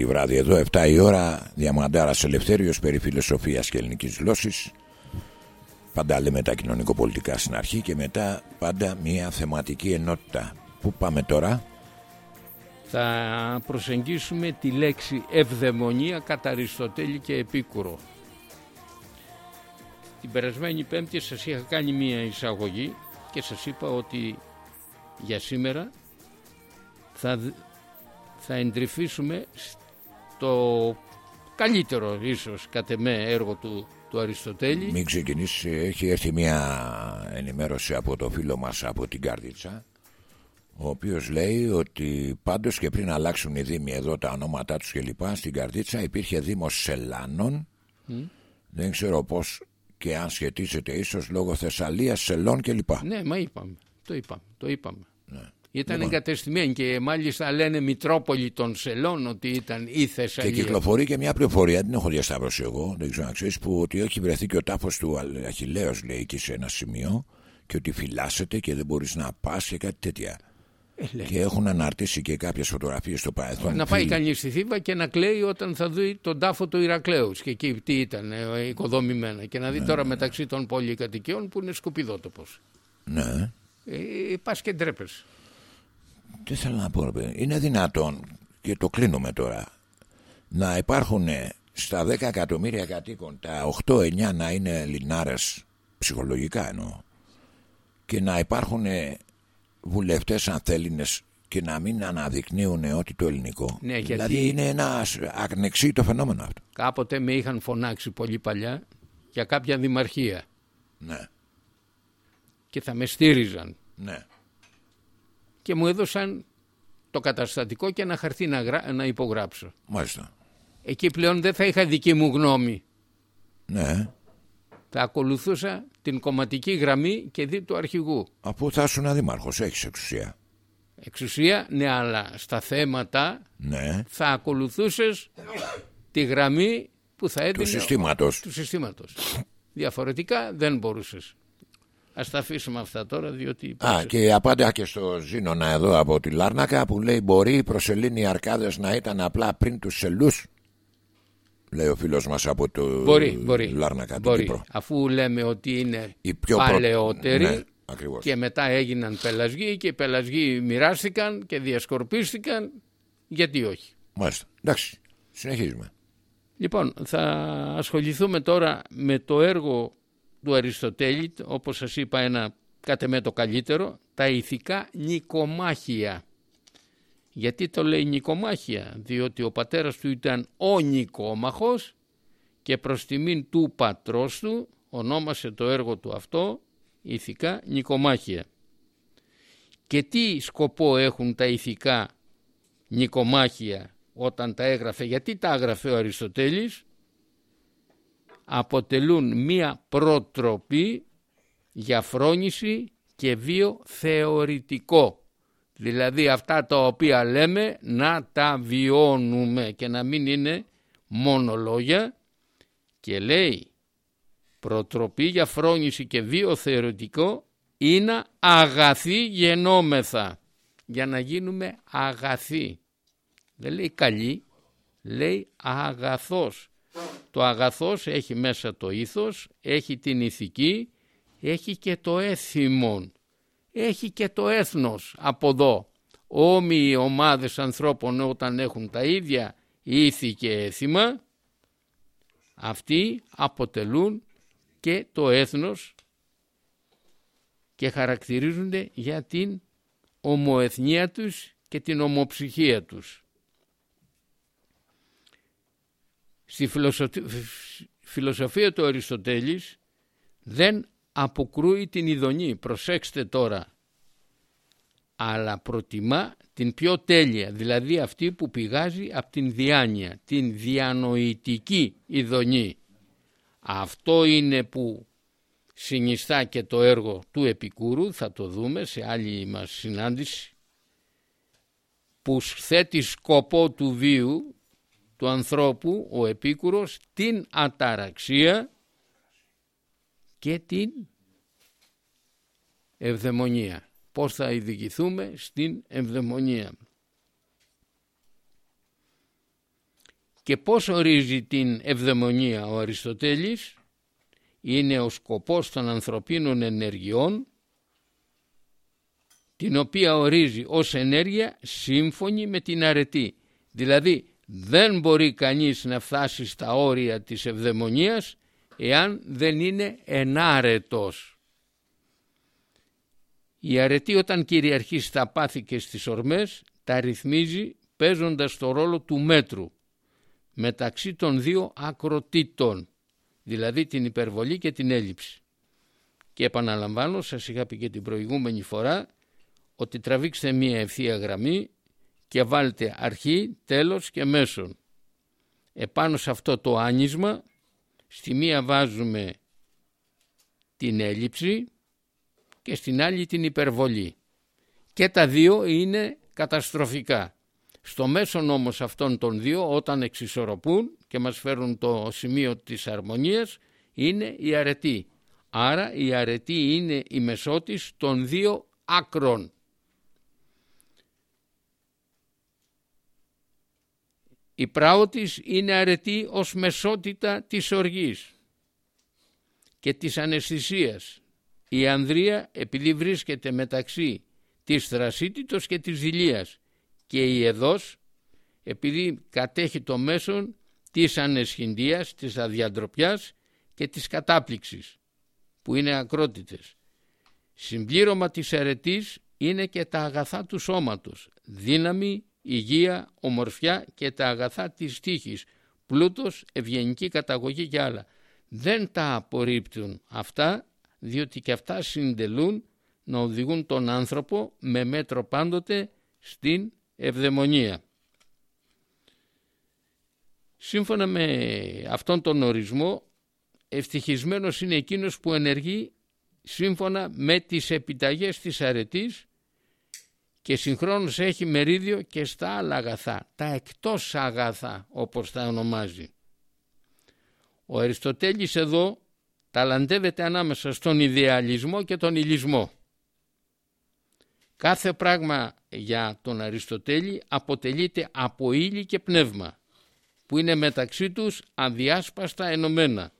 πέμπτη βράδυ εδώ 7 η ώρα Διαμαντάρας Ελευθέριος περί φιλοσοφίας και ελληνικής γλώσσης. Πάντα λέμε τα κοινωνικοπολιτικά στην αρχή και μετά πάντα μια θεματική ενότητα. Πού πάμε τώρα; Θα προσεγγίσουμε τη λέξη ευδαιμονία κατά Αριστοτέλη και Επίκουρο. Την περασμένη πέμπτη σας είχα κάνει μια εισαγωγή και σας είπα ότι για σήμερα θα θα εντρυφήσουμε στο καλύτερο ίσως κατ' εμέ έργο του, του Αριστοτέλη. Μην ξεκινήσει, έχει έρθει μια ενημέρωση από το φίλο μας από την Καρδίτσα ο οποίος λέει ότι πάντως και πριν αλλάξουν οι δήμοι εδώ τα ονόματά τους και λοιπά στην Καρδίτσα υπήρχε δήμος Σελάνων δεν ξέρω πως και αν σχετίζεται ίσως λόγω Θεσσαλίας, Σελών και λοιπά. Ναι, μα είπαμε, το είπαμε, το είπαμε. Ναι. Ήταν λοιπόν. εγκατεστημένη και μάλιστα λένε Μητρόπολη των Σελών ότι ήταν η Θεσσαλία. Και κυκλοφορεί και μια πληροφορία, την έχω διασταυρώσει εγώ, δεν ξέρω αν ξέρεις, που ότι έχει βρεθεί και ο τάφος του Αχηλέω, λέει εκεί σε ένα σημείο, και ότι φυλάσσεται και δεν μπορείς να πας και κάτι τέτοια. Ε, και έχουν αναρτήσει και κάποιες φωτογραφίες στο παρελθόν. Να πάει κανείς στη Θήβα και να κλαίει όταν θα δει τον τάφο του Ηρακλέους και εκεί τι ήταν ε, οικοδομημένα. Και να δει ναι, τώρα ναι. μεταξύ των πολυκατοικιών που είναι σκουπιδότοπος. Ναι. Ε, Πας και ντρέπεσαι. Τι θέλω να πω, είναι δυνατόν και το κλείνουμε τώρα να υπάρχουν στα 10 εκατομμύρια κατοίκων τα 8-9 να είναι λινάρες ψυχολογικά εννοώ και να υπάρχουν βουλευτές ανθέλινες και να μην αναδεικνύουν ότι το ελληνικό. Ναι, δηλαδή είναι ένας το φαινόμενο αυτό. Κάποτε με είχαν φωνάξει πολύ παλιά για κάποια δημαρχία. Ναι. Και θα με στήριζαν. Ναι και μου έδωσαν το καταστατικό και ένα χαρτί να, να υπογράψω. Μάλιστα. Εκεί πλέον δεν θα είχα δική μου γνώμη. Ναι. Θα ακολουθούσα την κομματική γραμμή και δι του αρχηγού. Αφού θα ήσουν αδήμαρχος, έχεις εξουσία. Εξουσία, ναι, αλλά στα θέματα ναι. θα ακολουθούσες τη γραμμή που θα έδινε... Του συστήματος. Του συστήματος. Διαφορετικά δεν μπορούσες. Α τα αφήσουμε αυτά τώρα διότι... Α, και απάντα και στο Ζήνονα εδώ από τη Λάρνακα που λέει μπορεί οι προσελήνοι αρκάδες να ήταν απλά πριν τους σελούς. Λέει ο φίλος μας από το μπορεί, μπορεί, Λάρνακα μπορεί. Αφού λέμε ότι είναι οι πιο παλαιότεροι ναι, και μετά έγιναν πελασγοί και οι πελασγοί μοιράστηκαν και διασκορπίστηκαν γιατί όχι. Μάλιστα. Εντάξει. Συνεχίζουμε. Λοιπόν, θα ασχοληθούμε τώρα με το έργο του Αριστοτέλη, όπως σας είπα ένα κάτε το καλύτερο, τα ηθικά νικομάχια. Γιατί το λέει νικομάχια, διότι ο πατέρας του ήταν ο νικόμαχος και προς τιμήν του πατρός του ονόμασε το έργο του αυτό ηθικά νικομάχια. Και τι σκοπό έχουν τα ηθικά νικομάχια όταν τα έγραφε, γιατί τα έγραφε ο Αριστοτέλης, αποτελούν μία προτροπή για φρόνηση και βίο θεωρητικό. Δηλαδή αυτά τα οποία λέμε να τα βιώνουμε και να μην είναι μόνο λόγια και λέει προτροπή για φρόνηση και βίο θεωρητικό είναι αγαθή γενόμεθα για να γίνουμε αγαθοί. Δεν λέει καλή, λέει αγαθός. Το αγαθός έχει μέσα το ήθος, έχει την ηθική, έχει και το έθιμον, έχει και το έθνος από εδώ. Όμοιοι ομάδες ανθρώπων όταν έχουν τα ίδια ήθη και έθιμα, αυτοί αποτελούν και το έθνος και χαρακτηρίζονται για την ομοεθνία τους και την ομοψυχία τους. Στη φιλοσοφία του Αριστοτέλης δεν αποκρούει την ειδονή. Προσέξτε τώρα. Αλλά προτιμά την πιο τέλεια, δηλαδή αυτή που πηγάζει από την διάνοια, την διανοητική ειδονή. Αυτό είναι που συνιστά και το έργο του Επικούρου, θα το δούμε σε άλλη μας συνάντηση, που θέτει σκοπό του βίου του ανθρώπου ο Επίκουρος την αταραξία και την ευδαιμονία. Πώς θα ειδικηθούμε στην ευδαιμονία. Και πώς ορίζει την ευδαιμονία ο Αριστοτέλης; Είναι ο σκοπός των ανθρωπίνων ενεργειών την οποία ορίζει ως ενέργεια σύμφωνη με την αρετή. Δηλαδή δεν μπορεί κανείς να φτάσει στα όρια της ευδαιμονίας εάν δεν είναι ενάρετος. Η αρετή όταν κυριαρχεί στα πάθη και στις ορμές τα ρυθμίζει παίζοντας το ρόλο του μέτρου μεταξύ των δύο ακροτήτων, δηλαδή την υπερβολή και την έλλειψη. Και επαναλαμβάνω, σας είχα πει και την προηγούμενη φορά, ότι τραβήξτε μία ευθεία γραμμή και βάλτε αρχή, τέλος και μέσον. Επάνω σε αυτό το άνισμα, στη μία βάζουμε την έλλειψη και στην άλλη την υπερβολή. Και τα δύο είναι καταστροφικά. Στο μέσον όμως αυτών των δύο όταν εξισορροπούν και μας φέρουν το σημείο της αρμονίας είναι η αρετή. Άρα η αρετή είναι η μεσότης των δύο άκρων. Η πράωτης είναι αρετή ως μεσότητα της οργής και της αναισθησίας. Η ανδρεία επειδή βρίσκεται μεταξύ της θρασίτητος και της δηλίας και η εδός επειδή κατέχει το μέσον της ανεσχυντίας, της αδιαντροπιάς και της κατάπληξης που είναι ακρότητες. Συμπλήρωμα της αρετής είναι και τα αγαθά του σώματος, δύναμη, υγεία, ομορφιά και τα αγαθά της τύχης, πλούτος, ευγενική καταγωγή και άλλα. Δεν τα απορρίπτουν αυτά διότι και αυτά συντελούν να οδηγούν τον άνθρωπο με μέτρο πάντοτε στην ευδαιμονία. Σύμφωνα με αυτόν τον ορισμό, ευτυχισμένος είναι εκείνος που ενεργεί σύμφωνα με τις επιταγές της αρετής και συγχρόνως έχει μερίδιο και στα άλλα αγαθά, τα εκτός αγαθά όπως τα ονομάζει. Ο Αριστοτέλης εδώ ταλαντεύεται ανάμεσα στον ιδεαλισμό και τον ηλισμό. Κάθε πράγμα για τον Αριστοτέλη αποτελείται από ύλη και πνεύμα που είναι μεταξύ τους αδιάσπαστα ενωμένα.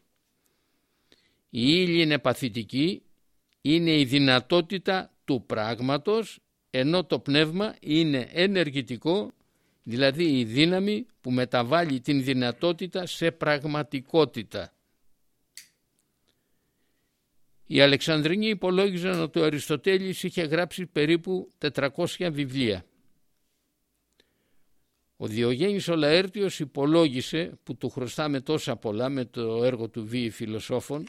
Η ύλη είναι παθητική, είναι η δυνατότητα του πράγματος ενώ το πνεύμα είναι ενεργητικό, δηλαδή η δύναμη που μεταβάλλει την δυνατότητα σε πραγματικότητα. Οι Αλεξανδρινοί υπολόγιζαν ότι ο Αριστοτέλης είχε γράψει περίπου 400 βιβλία. Ο Διογέννης ο Λαέρτιος υπολόγισε, που του χρωστάμε τόσα πολλά με το έργο του Βίη Φιλοσόφων,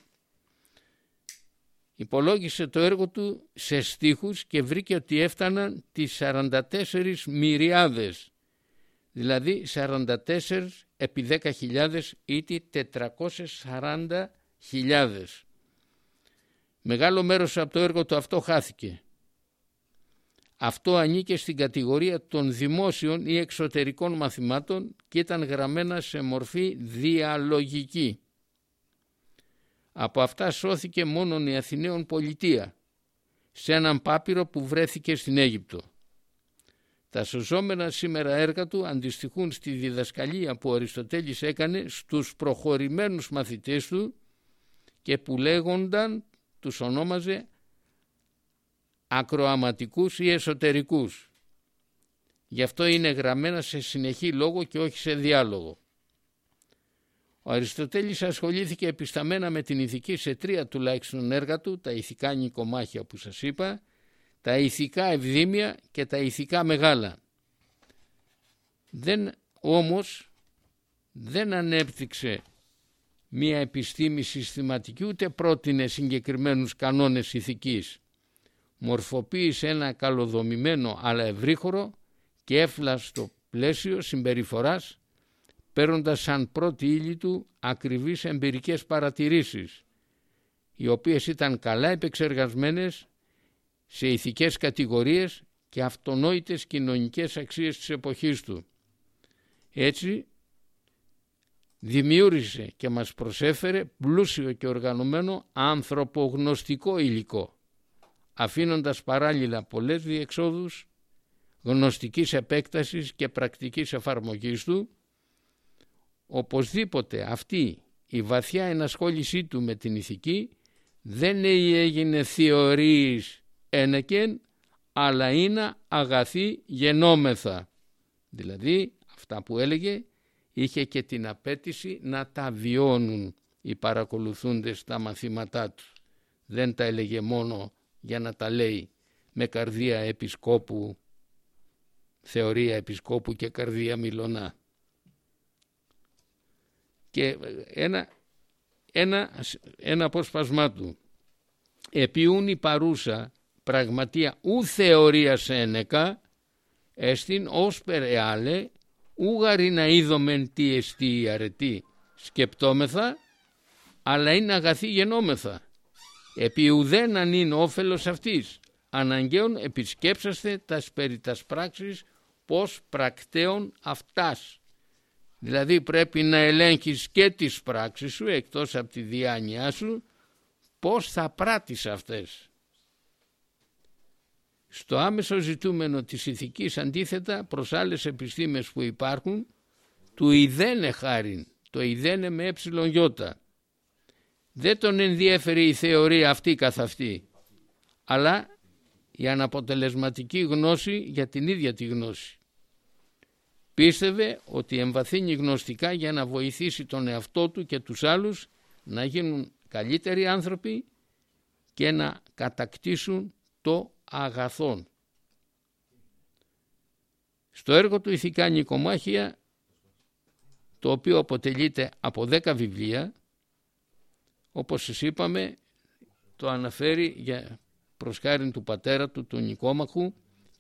υπολόγισε το έργο του σε στίχους και βρήκε ότι έφταναν τις 44 μυριάδες, δηλαδή 44 επί 10.000 ή 440.000. Μεγάλο μέρος από το έργο του αυτό χάθηκε. Αυτό ανήκε στην κατηγορία των δημόσιων ή εξωτερικών μαθημάτων και ήταν γραμμένα σε μορφή διαλογική. Από αυτά σώθηκε μόνον η Αθηναίων πολιτεία, σε έναν πάπυρο που βρέθηκε στην Αίγυπτο. Τα σωζόμενα σήμερα έργα του αντιστοιχούν στη διδασκαλία που ο Αριστοτέλης έκανε στους προχωρημένους μαθητές του και που λέγονταν, τους ονόμαζε ακροαματικούς ή εσωτερικούς. Γι' αυτό είναι γραμμένα σε συνεχή λόγο και όχι σε διάλογο. Ο Αριστοτέλης ασχολήθηκε επισταμένα με την ηθική σε τρία τουλάχιστον έργα του, τα ηθικά νοικομάχια που σας είπα, τα ηθικά ευδήμια και τα ηθικά μεγάλα. Δεν όμως δεν ανέπτυξε μία επιστήμη συστηματική ούτε πρότεινε συγκεκριμένους κανόνες ηθικής. Μορφοποίησε ένα καλοδομημένο αλλά ευρύχωρο και έφλαστο πλαίσιο συμπεριφοράς παίρνοντας σαν πρώτη ύλη του ακριβείς εμπειρικές παρατηρήσεις, οι οποίες ήταν καλά επεξεργασμένες σε ηθικές κατηγορίες και αυτονόητες κοινωνικές αξίες της εποχής του. Έτσι δημιούργησε και μας προσέφερε πλούσιο και οργανωμένο ανθρωπογνωστικό υλικό, αφήνοντας παράλληλα πολλές διεξόδους γνωστικής επέκτασης και πρακτικής εφαρμογής του, οπωσδήποτε αυτή η βαθιά ενασχόλησή του με την ηθική δεν έγινε θεωρείς ένεκεν αλλά είναι αγαθή γενόμεθα. Δηλαδή αυτά που έλεγε είχε και την απέτηση να τα βιώνουν οι παρακολουθούντες τα μαθήματά τους. Δεν τα έλεγε μόνο για να τα λέει με καρδία επισκόπου, θεωρία επισκόπου και καρδία μιλωνά. Και ένα, ένα, ένα απόσπασμά του. Επιούν η παρούσα πραγματεία ου θεωρία ένεκα εστίν ως περεάλε ούγαρι να είδομεν τι εστί η αρετή σκεπτόμεθα αλλά είναι αγαθή γενόμεθα επί ουδέν αν είναι όφελος αυτής αναγκαίων επισκέψαστε τας περί τας πράξεις πως πρακτέων αυτάς δηλαδή πρέπει να ελέγχεις και τις πράξεις σου εκτός από τη διάνοιά σου πως θα πράττεις αυτές στο άμεσο ζητούμενο της ηθικής αντίθετα προς άλλες επιστήμες που υπάρχουν του ιδένε χάριν, το ιδένε με ε γιώτα. Δεν τον ενδιέφερε η θεωρία αυτή καθ' αυτή, αλλά η αναποτελεσματική γνώση για την ίδια τη γνώση. Πίστευε ότι εμβαθύνει γνωστικά για να βοηθήσει τον εαυτό του και τους άλλους να γίνουν καλύτεροι άνθρωποι και να κατακτήσουν το αγαθών. Στο έργο του «Ηθικά Νικομάχια» το οποίο αποτελείται από δέκα βιβλία όπως σας είπαμε το αναφέρει για προσκάριν του πατέρα του του Νικόμαχου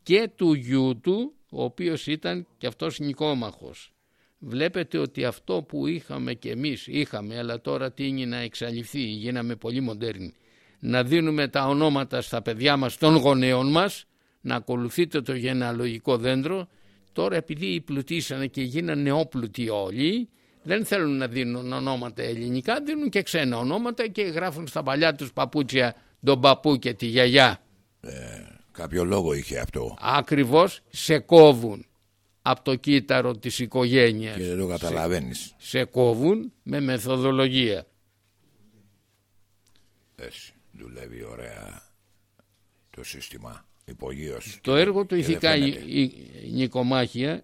και του γιού του ο οποίος ήταν και αυτός Νικόμαχος. Βλέπετε ότι αυτό που είχαμε και εμείς είχαμε αλλά τώρα τίνει να εξαλειφθεί, γίναμε πολύ μοντέρνοι να δίνουμε τα ονόματα στα παιδιά μας των γονέων μας, να ακολουθείτε το γενεαλογικό δέντρο. Τώρα επειδή πλουτίσανε και γίνανε νεόπλουτοι όλοι, δεν θέλουν να δίνουν ονόματα ελληνικά, δίνουν και ξένα ονόματα και γράφουν στα παλιά τους παπούτσια τον παππού και τη γιαγιά. Ε, κάποιο λόγο είχε αυτό. Ακριβώς σε κόβουν από το κύτταρο της οικογένειας. Και δεν το καταλαβαίνεις. Σε, σε κόβουν με μεθοδολογία. Έτσι δουλεύει ωραία το σύστημα υπογείως. Το έργο του ηθικά η, Νικομάχια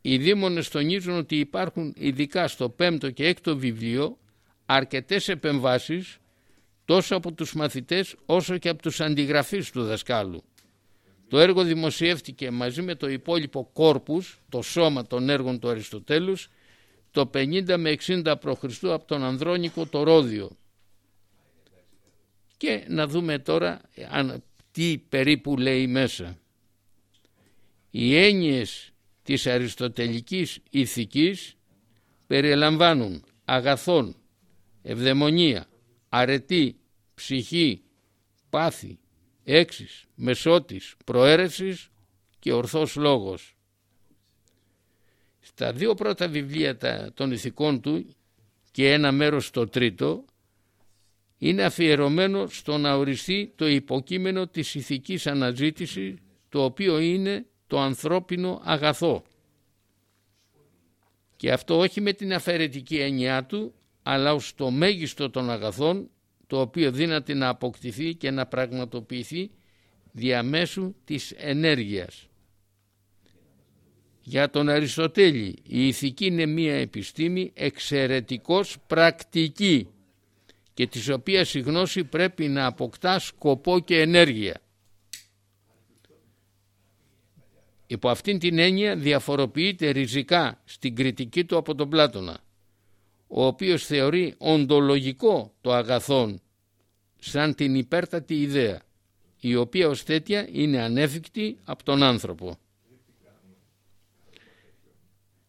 οι δήμονες τονίζουν ότι υπάρχουν ειδικά στο πέμπτο και έκτο βιβλίο αρκετές επεμβάσεις τόσο από τους μαθητές όσο και από τους αντιγραφείς του δασκάλου. Το έργο δημοσιεύτηκε μαζί με το υπόλοιπο κόρπους, το σώμα των έργων του Αριστοτέλους, το 50 με 60 π.Χ. από τον Ανδρώνικο το Ρόδιο και να δούμε τώρα αν, τι περίπου λέει μέσα. Οι έννοιες της αριστοτελικής ηθικής περιλαμβάνουν αγαθόν, ευδαιμονία, αρετή, ψυχή, πάθη, έξις, μεσότης, προαίρεσης και ορθός λόγος. Στα δύο πρώτα βιβλία των ηθικών του και ένα μέρος στο τρίτο είναι αφιερωμένο στο να οριστεί το υποκείμενο της ηθικής αναζήτησης το οποίο είναι το ανθρώπινο αγαθό. Και αυτό όχι με την αφαιρετική έννοιά του αλλά ως το μέγιστο των αγαθών το οποίο δύναται να αποκτηθεί και να πραγματοποιηθεί διαμέσου της ενέργειας. Για τον Αριστοτέλη η ηθική είναι μία επιστήμη εξαιρετικώς πρακτική και της οποίας η γνώση πρέπει να αποκτά σκοπό και ενέργεια. Υπό αυτήν την έννοια διαφοροποιείται ριζικά στην κριτική του από τον Πλάτωνα, ο οποίος θεωρεί οντολογικό το αγαθόν σαν την υπέρτατη ιδέα, η οποία ως τέτοια είναι ανέφικτη από τον άνθρωπο.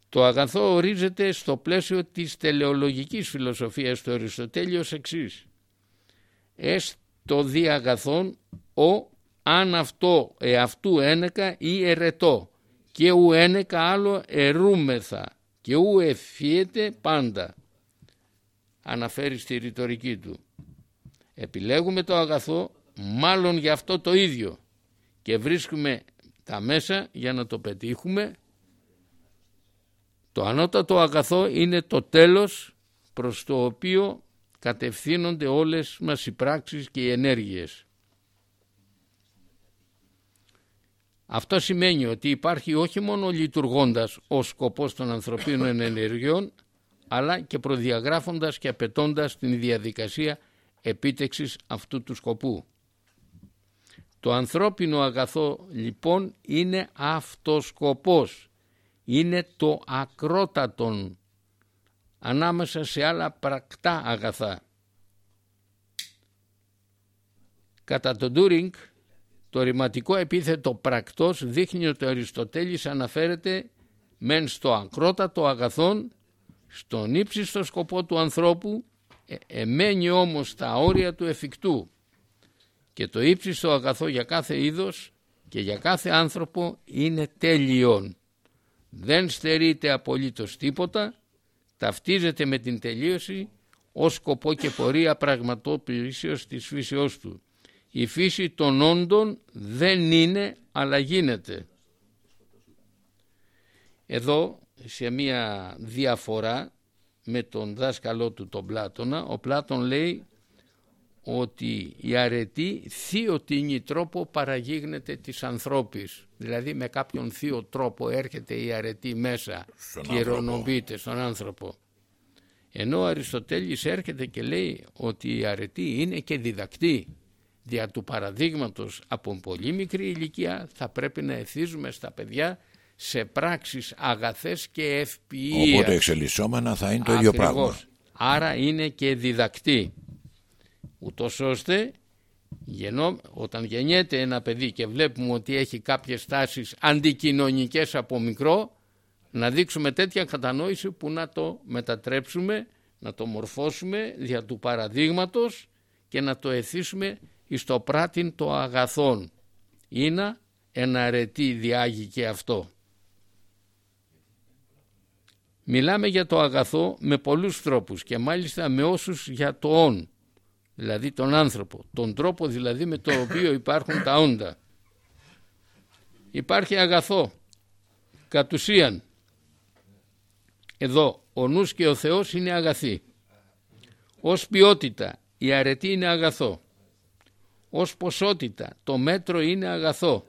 Το αγαθό ορίζεται στο πλαίσιο της τελεολογικής φιλοσοφίας του Αριστοτέλη ως εξής. Έστω δι αγαθόν ο αν αυτό εαυτού ένεκα ή ερετό και ου ένεκα άλλο ερούμεθα και ου ευφύεται πάντα. Αναφέρει στη ρητορική του. Επιλέγουμε το αγαθό μάλλον για αυτό το ίδιο και βρίσκουμε τα μέσα για να το πετύχουμε Το ανώτατο αγαθό είναι το τέλος προς το οποίο κατευθύνονται όλες μας οι πράξεις και οι ενέργειες. Αυτό σημαίνει ότι υπάρχει όχι μόνο λειτουργώντας ο σκοπός των ανθρωπίνων ενεργειών, αλλά και προδιαγράφοντας και απαιτώντας την διαδικασία επίτευξης αυτού του σκοπού. Το ανθρώπινο αγαθό λοιπόν είναι αυτοσκοπός, είναι το ακρότατον ανάμεσα σε άλλα πρακτά αγαθά. Κατά τον Τούρινγκ, το ρηματικό επίθετο πρακτός δείχνει ότι ο Αριστοτέλης αναφέρεται μεν στο ακρότατο αγαθόν, στον ύψιστο σκοπό του ανθρώπου, ε, εμένει όμως τα όρια του εφικτού και το ύψιστο αγαθό για κάθε είδος και για κάθε άνθρωπο είναι τέλειον. Δεν στερείται απολύτως τίποτα, ταυτίζεται με την τελείωση ως σκοπό και πορεία πραγματοποιήσεως της φύσεώς του. Η φύση των όντων δεν είναι αλλά γίνεται. Εδώ σε μία διαφορά με τον δάσκαλό του τον Πλάτωνα, ο Πλάτων λέει ότι η αρετή θείο τίνη τρόπο παραγίγνεται της ανθρώπης. Δηλαδή με κάποιον θείο τρόπο έρχεται η αρετή μέσα και ηρωνοποιείται στον άνθρωπο. Ενώ ο Αριστοτέλης έρχεται και λέει ότι η αρετή είναι και διδακτή. Δια του παραδείγματος από πολύ μικρή ηλικία θα πρέπει να εθίζουμε στα παιδιά σε πράξεις αγαθές και ευποιίας. Οπότε εξελισσόμενα θα είναι το ίδιο πράγμα. Άρα είναι και διδακτή. Ούτως ώστε γεννώ, όταν γεννιέται ένα παιδί και βλέπουμε ότι έχει κάποιες τάσεις αντικοινωνικές από μικρό να δείξουμε τέτοια κατανόηση που να το μετατρέψουμε, να το μορφώσουμε δια του παραδείγματος και να το εθίσουμε στο πράτην το αγαθόν. Είναι ένα αρετή διάγει και αυτό. Μιλάμε για το αγαθό με πολλούς τρόπους και μάλιστα με όσους για το όν, δηλαδή τον άνθρωπο, τον τρόπο δηλαδή με το οποίο υπάρχουν τα όντα. Υπάρχει αγαθό, κατ' ουσίαν. Εδώ ο νους και ο Θεός είναι αγαθοί. Ως ποιότητα η αρετή είναι αγαθό. Ως ποσότητα το μέτρο είναι αγαθό.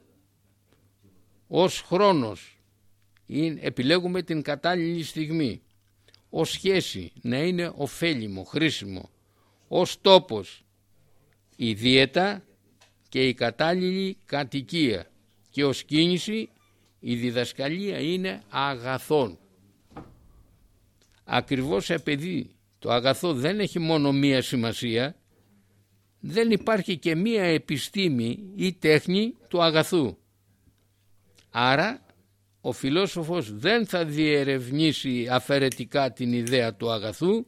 Ως χρόνος επιλέγουμε την κατάλληλη στιγμή. Ως σχέση να είναι ωφέλιμο, χρήσιμο. Ως τόπος η δίαιτα και η κατάλληλη κατοικία. Και ως κίνηση η διδασκαλία είναι αγαθόν. Ακριβώς επειδή το αγαθό δεν έχει μόνο μία σημασία, δεν υπάρχει και μία επιστήμη ή τέχνη του αγαθού. Άρα ο φιλόσοφος δεν θα διερευνήσει αφαιρετικά την ιδέα του αγαθού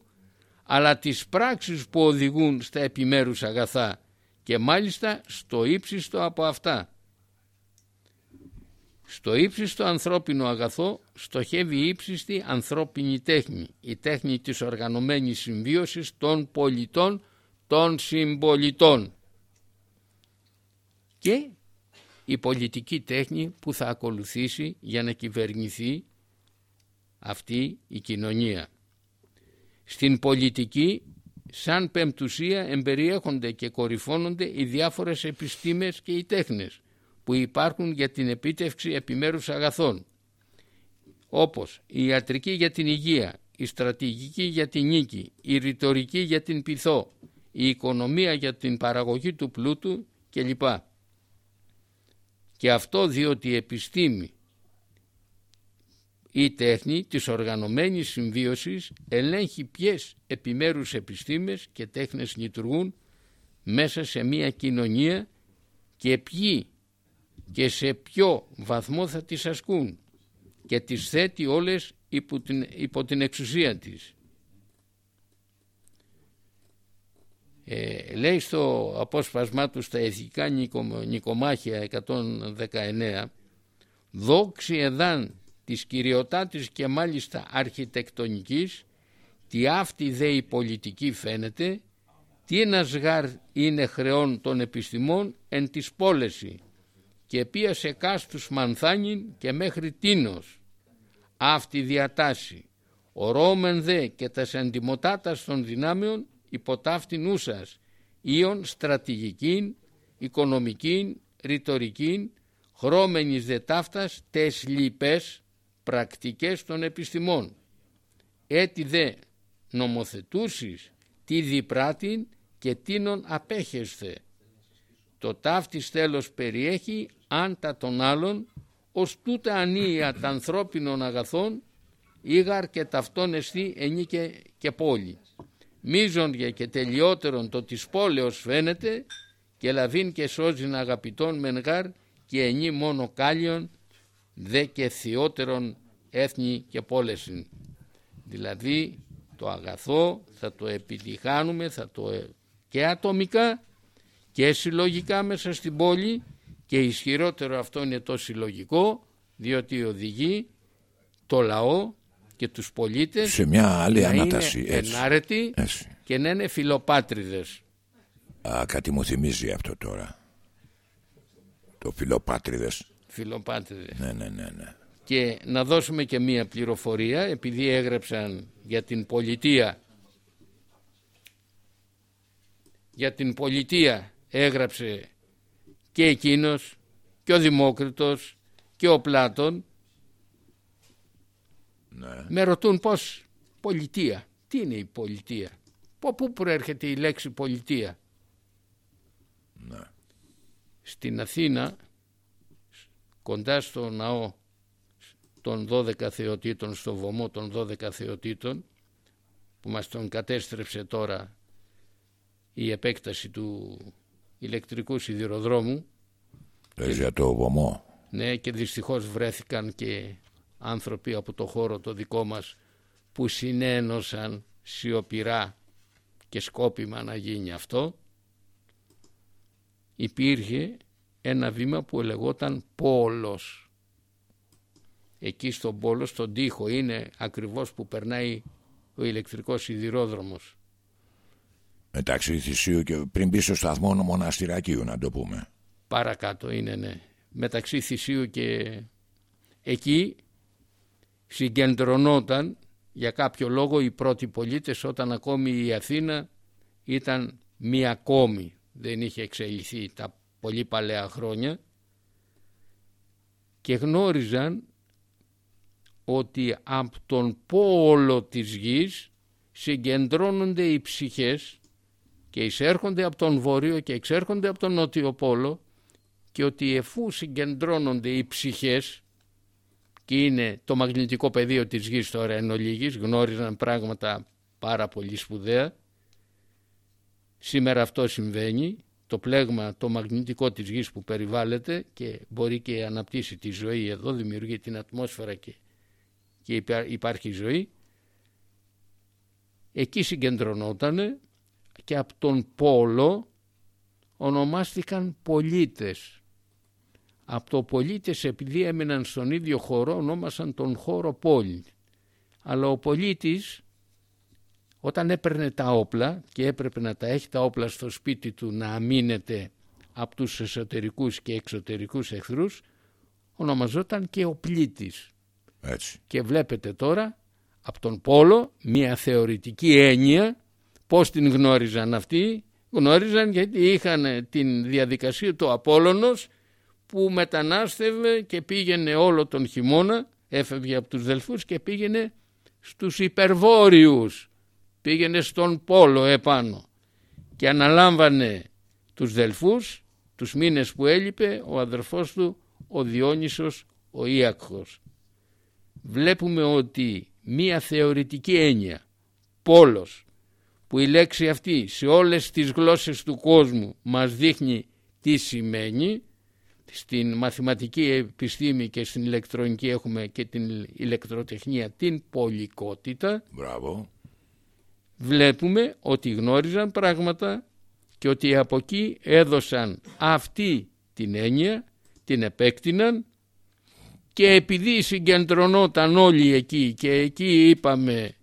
αλλά τις πράξεις που οδηγούν στα επιμέρους αγαθά και μάλιστα στο ύψιστο από αυτά. Στο ύψιστο ανθρώπινο αγαθό στοχεύει η ύψιστη ανθρώπινη τέχνη, η τέχνη της οργανωμένης συμβίωσης των πολιτών, των συμπολιτών. Και η πολιτική τέχνη που θα ακολουθήσει για να κυβερνηθεί αυτή η κοινωνία. Στην πολιτική σαν πεμπτουσία εμπεριέχονται και κορυφώνονται οι διάφορες επιστήμες και οι τέχνες που υπάρχουν για την επίτευξη επιμέρους αγαθών όπως η ιατρική για την υγεία, η στρατηγική για την νίκη, η ρητορική για την πυθό, η οικονομία για την παραγωγή του πλούτου κλπ. Και αυτό διότι η επιστήμη η τέχνη της οργανωμένης συμβίωσης ελέγχει ποιες επιμέρους επιστήμες και τέχνες λειτουργούν μέσα σε μια κοινωνία και ποιοι και σε ποιο βαθμό θα τις ασκούν και τις θέτει όλες υπό την, υπό την εξουσία της. Ε, λέει στο απόσπασμά του στα ηθικά Νικομάχια 119 «Δόξη εδάν της κυριοτάτης και μάλιστα αρχιτεκτονικής, τι αυτή δε η πολιτική φαίνεται, τι ένας γάρ είναι χρεών των επιστημών εν της πόλεση και σε κάστους μανθάνιν και μέχρι τίνος. αυτή διατάση. Ορόμεν δε και τας αντιμοτάτας των δυνάμεων υποτάφτην ούσας, ήων στρατηγικήν, οικονομικήν, ρητορικήν, χρώμενης δε ταύτας τες λυπές πρακτικές των επιστημών. Έτσι δε νομοθετούσεις τι διπράτην και τίνον απέχεσθε. Το ταύτης τέλος περιέχει αν τα των άλλων ως τούτα ανία τα ανθρώπινων αγαθών ήγαρ και ταυτόν εστί ενίκε και πόλη. Μίζον και τελειότερον το της πόλεως φαίνεται και λαβήν και σώζην αγαπητών μενγάρ και ενή μόνο κάλιον δε και θειότερον έθνη και πόλεσιν. Δηλαδή το αγαθό θα το επιτυχάνουμε θα το, ε, και ατομικά και συλλογικά μέσα στην πόλη και ισχυρότερο αυτό είναι το συλλογικό διότι οδηγεί το λαό και τους πολίτες σε μια άλλη να ανάταση είναι έτσι. ενάρετοι έτσι. και να είναι φιλοπάτριδες. Α, κάτι μου θυμίζει αυτό τώρα το φιλοπάτριδες Φιλοπάτριδες. ναι ναι ναι ναι Και να δώσουμε και μία πληροφορία επειδή έγραψαν για την πολιτεία για την πολιτεία έγραψε και εκείνος και ο Δημόκριτος και ο Πλάτων ναι. Με ρωτούν πως πολιτεία. Τι είναι η πολιτεία; Από πού προέρχεται η λέξη πολιτεία; Ναι. Στην Αθήνα κοντά στο ναό των 12 θεοτήτων στο βωμό των 12 θεοτήτων που μας τον κατέστρεψε τώρα η επέκταση του ηλεκτρικού σιδηροδρόμου. Λες για το βωμό. Ναι και δυστυχώς βρέθηκαν και άνθρωποι από το χώρο το δικό μας που συνένωσαν σιωπηρά και σκόπιμα να γίνει αυτό υπήρχε ένα βήμα που λεγόταν πόλος. Εκεί στον πόλο στον τοίχο είναι ακριβώς που περνάει ο ηλεκτρικός σιδηρόδρομος. Μεταξύ Θησίου και πριν μπει στο σταθμό μοναστηρακίου να το πούμε. Παρακάτω είναι ναι. Μεταξύ Θησίου και εκεί συγκεντρωνόταν για κάποιο λόγο οι πρώτοι πολίτες όταν ακόμη η Αθήνα ήταν μία κόμη δεν είχε εξελιχθεί τα πολύ παλαιά χρόνια. Και γνώριζαν ότι από τον πόλο της γης συγκεντρώνονται οι ψυχές και εισέρχονται από τον βόρειο και εξέρχονται από τον νότιο πόλο και ότι εφού συγκεντρώνονται οι ψυχές και είναι το μαγνητικό πεδίο της γης τώρα εν ολίγης, γνώριζαν πράγματα πάρα πολύ σπουδαία. Σήμερα αυτό συμβαίνει, το πλέγμα το μαγνητικό της γης που περιβάλλεται και μπορεί και αναπτύσσει τη ζωή εδώ, δημιουργεί την ατμόσφαιρα και, και υπάρχει ζωή. Εκεί συγκεντρωνότανε και από τον πόλο ονομάστηκαν πολίτες. Από το πολίτες επειδή έμειναν στον ίδιο χώρο ονόμασαν τον χώρο πόλη. Αλλά ο πολίτης όταν έπαιρνε τα όπλα και έπρεπε να τα έχει τα όπλα στο σπίτι του να αμήνεται από τους εσωτερικούς και εξωτερικούς εχθρούς ονομαζόταν και ο πλήτης. έτσι Και βλέπετε τώρα από τον Πόλο μια θεωρητική έννοια πώς την γνώριζαν αυτοί; Γνώριζαν γιατί είχαν την διαδικασία του Απόλλωνος που μετανάστευε και πήγαινε όλο τον χειμώνα έφευγε από τους Δελφούς και πήγαινε στους υπερβόρειους πήγαινε στον Πόλο επάνω και αναλάμβανε τους Δελφούς τους μήνες που έλειπε ο αδερφός του ο Διόνυσος ο Ιακχος βλέπουμε ότι μία θεωρητική έννοια πόλος που η λέξη αυτή σε όλες τις γλώσσες του κόσμου μας δείχνει τι σημαίνει στην μαθηματική επιστήμη και στην ηλεκτρονική έχουμε και την ηλεκτροτεχνία την πολικότητα. Μπράβο. Βλέπουμε ότι γνώριζαν πράγματα και ότι από εκεί έδωσαν αυτή την έννοια την επέκτηναν και επειδή συγκεντρωνόταν όλοι εκεί και εκεί είπαμε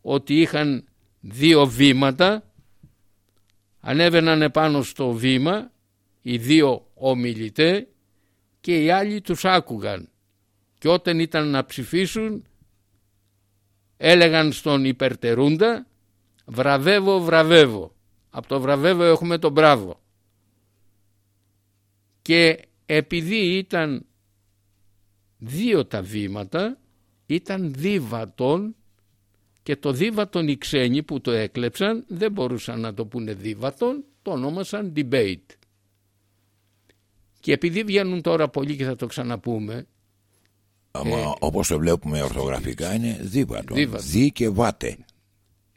ότι είχαν δύο βήματα ανέβαιναν επάνω στο βήμα οι δύο ομιλητέ και οι άλλοι τους άκουγαν. Και όταν ήταν να ψηφίσουν έλεγαν στον υπερτερούντα βραβεύω βραβεύω από το βραβεύω έχουμε το μπράβο και επειδή ήταν δύο τα βήματα ήταν δίβατον και το δίβατον οι ξένοι που το έκλεψαν δεν μπορούσαν να το πούνε δίβατον το ονόμασαν debate και επειδή βγαίνουν τώρα πολλοί και θα το ξαναπούμε Άμα, ε, όπως το βλέπουμε ορθογραφικά είναι δίβατον δι και βάτε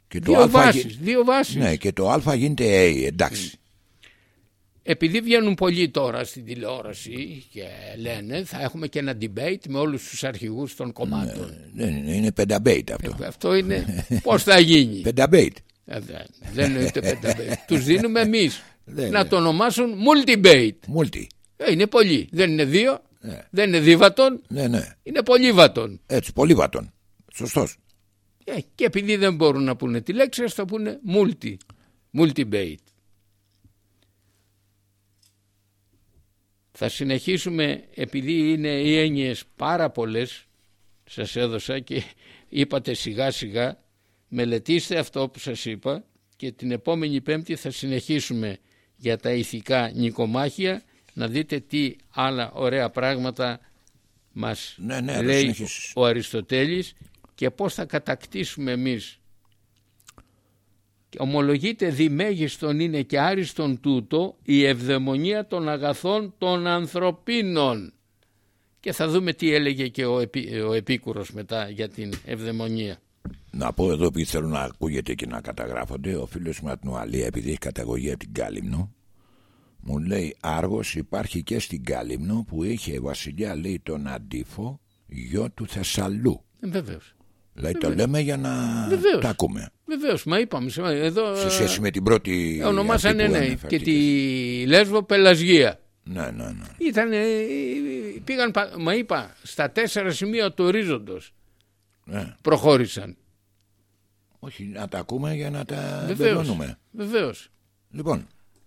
και δύο, το βάσεις, δύο βάσεις ναι και το α γίνεται A εντάξει επειδή βγαίνουν πολλοί τώρα στην τηλεόραση και λένε θα έχουμε και ένα debate με όλους τους αρχηγούς των κομμάτων. Ναι, ναι, ναι είναι πεντα bate αυτό. Ε, αυτό είναι πώς θα γίνει; Πεντα bate. Ε, δεν είναι πενταμπέιτ. τους δίνουμε εμείς να το ονομάσουν multi-bate. Multi. Ε, είναι πολλοί. Δεν είναι δύο. Ναι. Δεν είναι δίβατον. Ναι, ναι. Είναι πολύβατον. Έτσι, πολύβατον. Σωστός. Ε, και επειδή δεν μπορούν να πούνε τη λέξη, ας το πούνε multi. Multi-bait. Θα συνεχίσουμε επειδή είναι οι έννοιες πάρα πολλές σας έδωσα και είπατε σιγά σιγά μελετήστε αυτό που σας είπα και την επόμενη πέμπτη θα συνεχίσουμε για τα ηθικά νοικομάχια να δείτε τι άλλα ωραία πράγματα μας ναι, ναι, λέει ο Αριστοτέλης και πώς θα κατακτήσουμε εμείς ομολογείται διμέγιστον είναι και άριστον τούτο η ευδαιμονία των αγαθών των ανθρωπίνων. Και θα δούμε τι έλεγε και ο, επί, ο Επίκουρος μετά για την ευδαιμονία. Να πω εδώ που θέλω να ακούγεται και να καταγράφονται ο φίλος μου από επειδή έχει καταγωγή από την Κάλυμνο μου λέει Άργος υπάρχει και στην Κάλυμνο που είχε βασιλιά λέει τον Αντίφο γιο του Θεσσαλού. Ε, βεβαίως. Δηλαδή το λέμε για να τα ακούμε. Βεβαίως, μα είπαμε. Εδώ, σε σχέση με την πρώτη. Ονομάσανε ναι, και τη Λέσβο Πελασγία. Ναι, ναι, ναι. Ήταν, πήγαν, μα είπα, στα τέσσερα σημεία του ορίζοντος. Ναι. Προχώρησαν. Όχι, να τα ακούμε για να τα βεβαιώνουμε. Βεβαίως. Λοιπόν.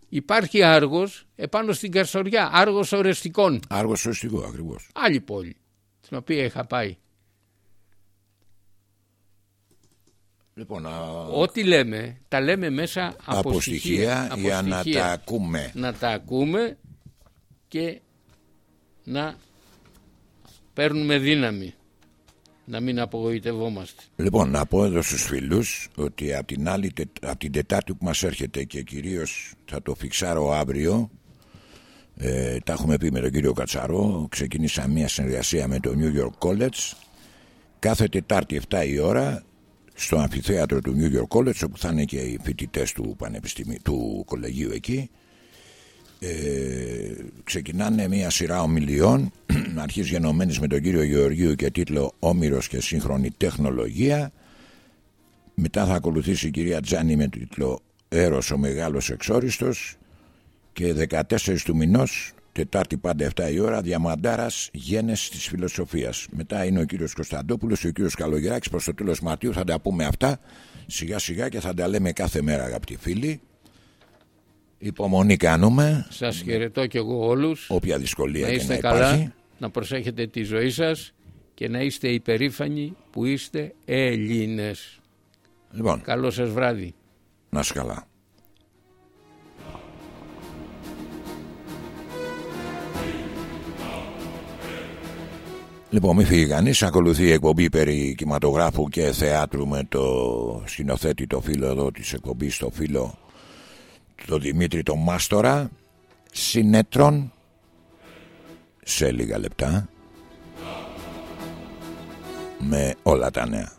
Υπάρχει Άργος επάνω στην Καρσοριά. Άργος ορεστικών. Άργος ορεστικό, ακριβώς. Άλλη πόλη. Στην οποία είχα πάει. Λοιπόν, Ό,τι λέμε, τα λέμε μέσα από, από στοιχεία, για να τα ακούμε. Να τα ακούμε και να παίρνουμε δύναμη. Να μην απογοητευόμαστε. Λοιπόν, να πω εδώ στους φίλους ότι από την, άλλη, από την Τετάρτη που μας έρχεται και κυρίως θα το φιξάρω αύριο ε, τα έχουμε πει με τον κύριο Κατσαρό ξεκίνησα μια συνεργασία με το New York College κάθε Τετάρτη 7 η ώρα στο αμφιθέατρο του New York College όπου θα είναι και οι φοιτητές του πανεπιστημίου του κολεγίου εκεί ε, ξεκινάνε μια σειρά ομιλιών αρχής γενομένης με τον κύριο Γεωργίου και τίτλο «Όμηρος και σύγχρονη τεχνολογία» μετά θα ακολουθήσει η κυρία Τζάνι με τίτλο «Έρος ο μεγάλος εξόριστος» και 14 του μηνός Τετάρτη πάντα 7 η ώρα, Διαμαντάρας Γένες της Φιλοσοφίας. Μετά είναι ο κύριος Κωνσταντόπουλος και ο κύριος Καλογεράκης. Προς το τέλος Μαρτίου θα τα πούμε αυτά σιγά σιγά και θα τα λέμε κάθε μέρα, αγαπητοί φίλοι. Υπομονή κάνουμε. Σας χαιρετώ και εγώ όλους. Όποια δυσκολία να είστε και να καλά, Να προσέχετε τη ζωή σας και να είστε υπερήφανοι που είστε Έλληνες. Λοιπόν. Καλό σας βράδυ. Να σου καλά. Λοιπόν, μη φύγει κανείς. Ακολουθεί η εκπομπή περί κινηματογράφου και θεάτρου με το σκηνοθέτη το φίλο εδώ της εκπομπής, το φίλο το Δημήτρη το Μάστορα. Συνέτρων σε λίγα λεπτά με όλα τα νέα.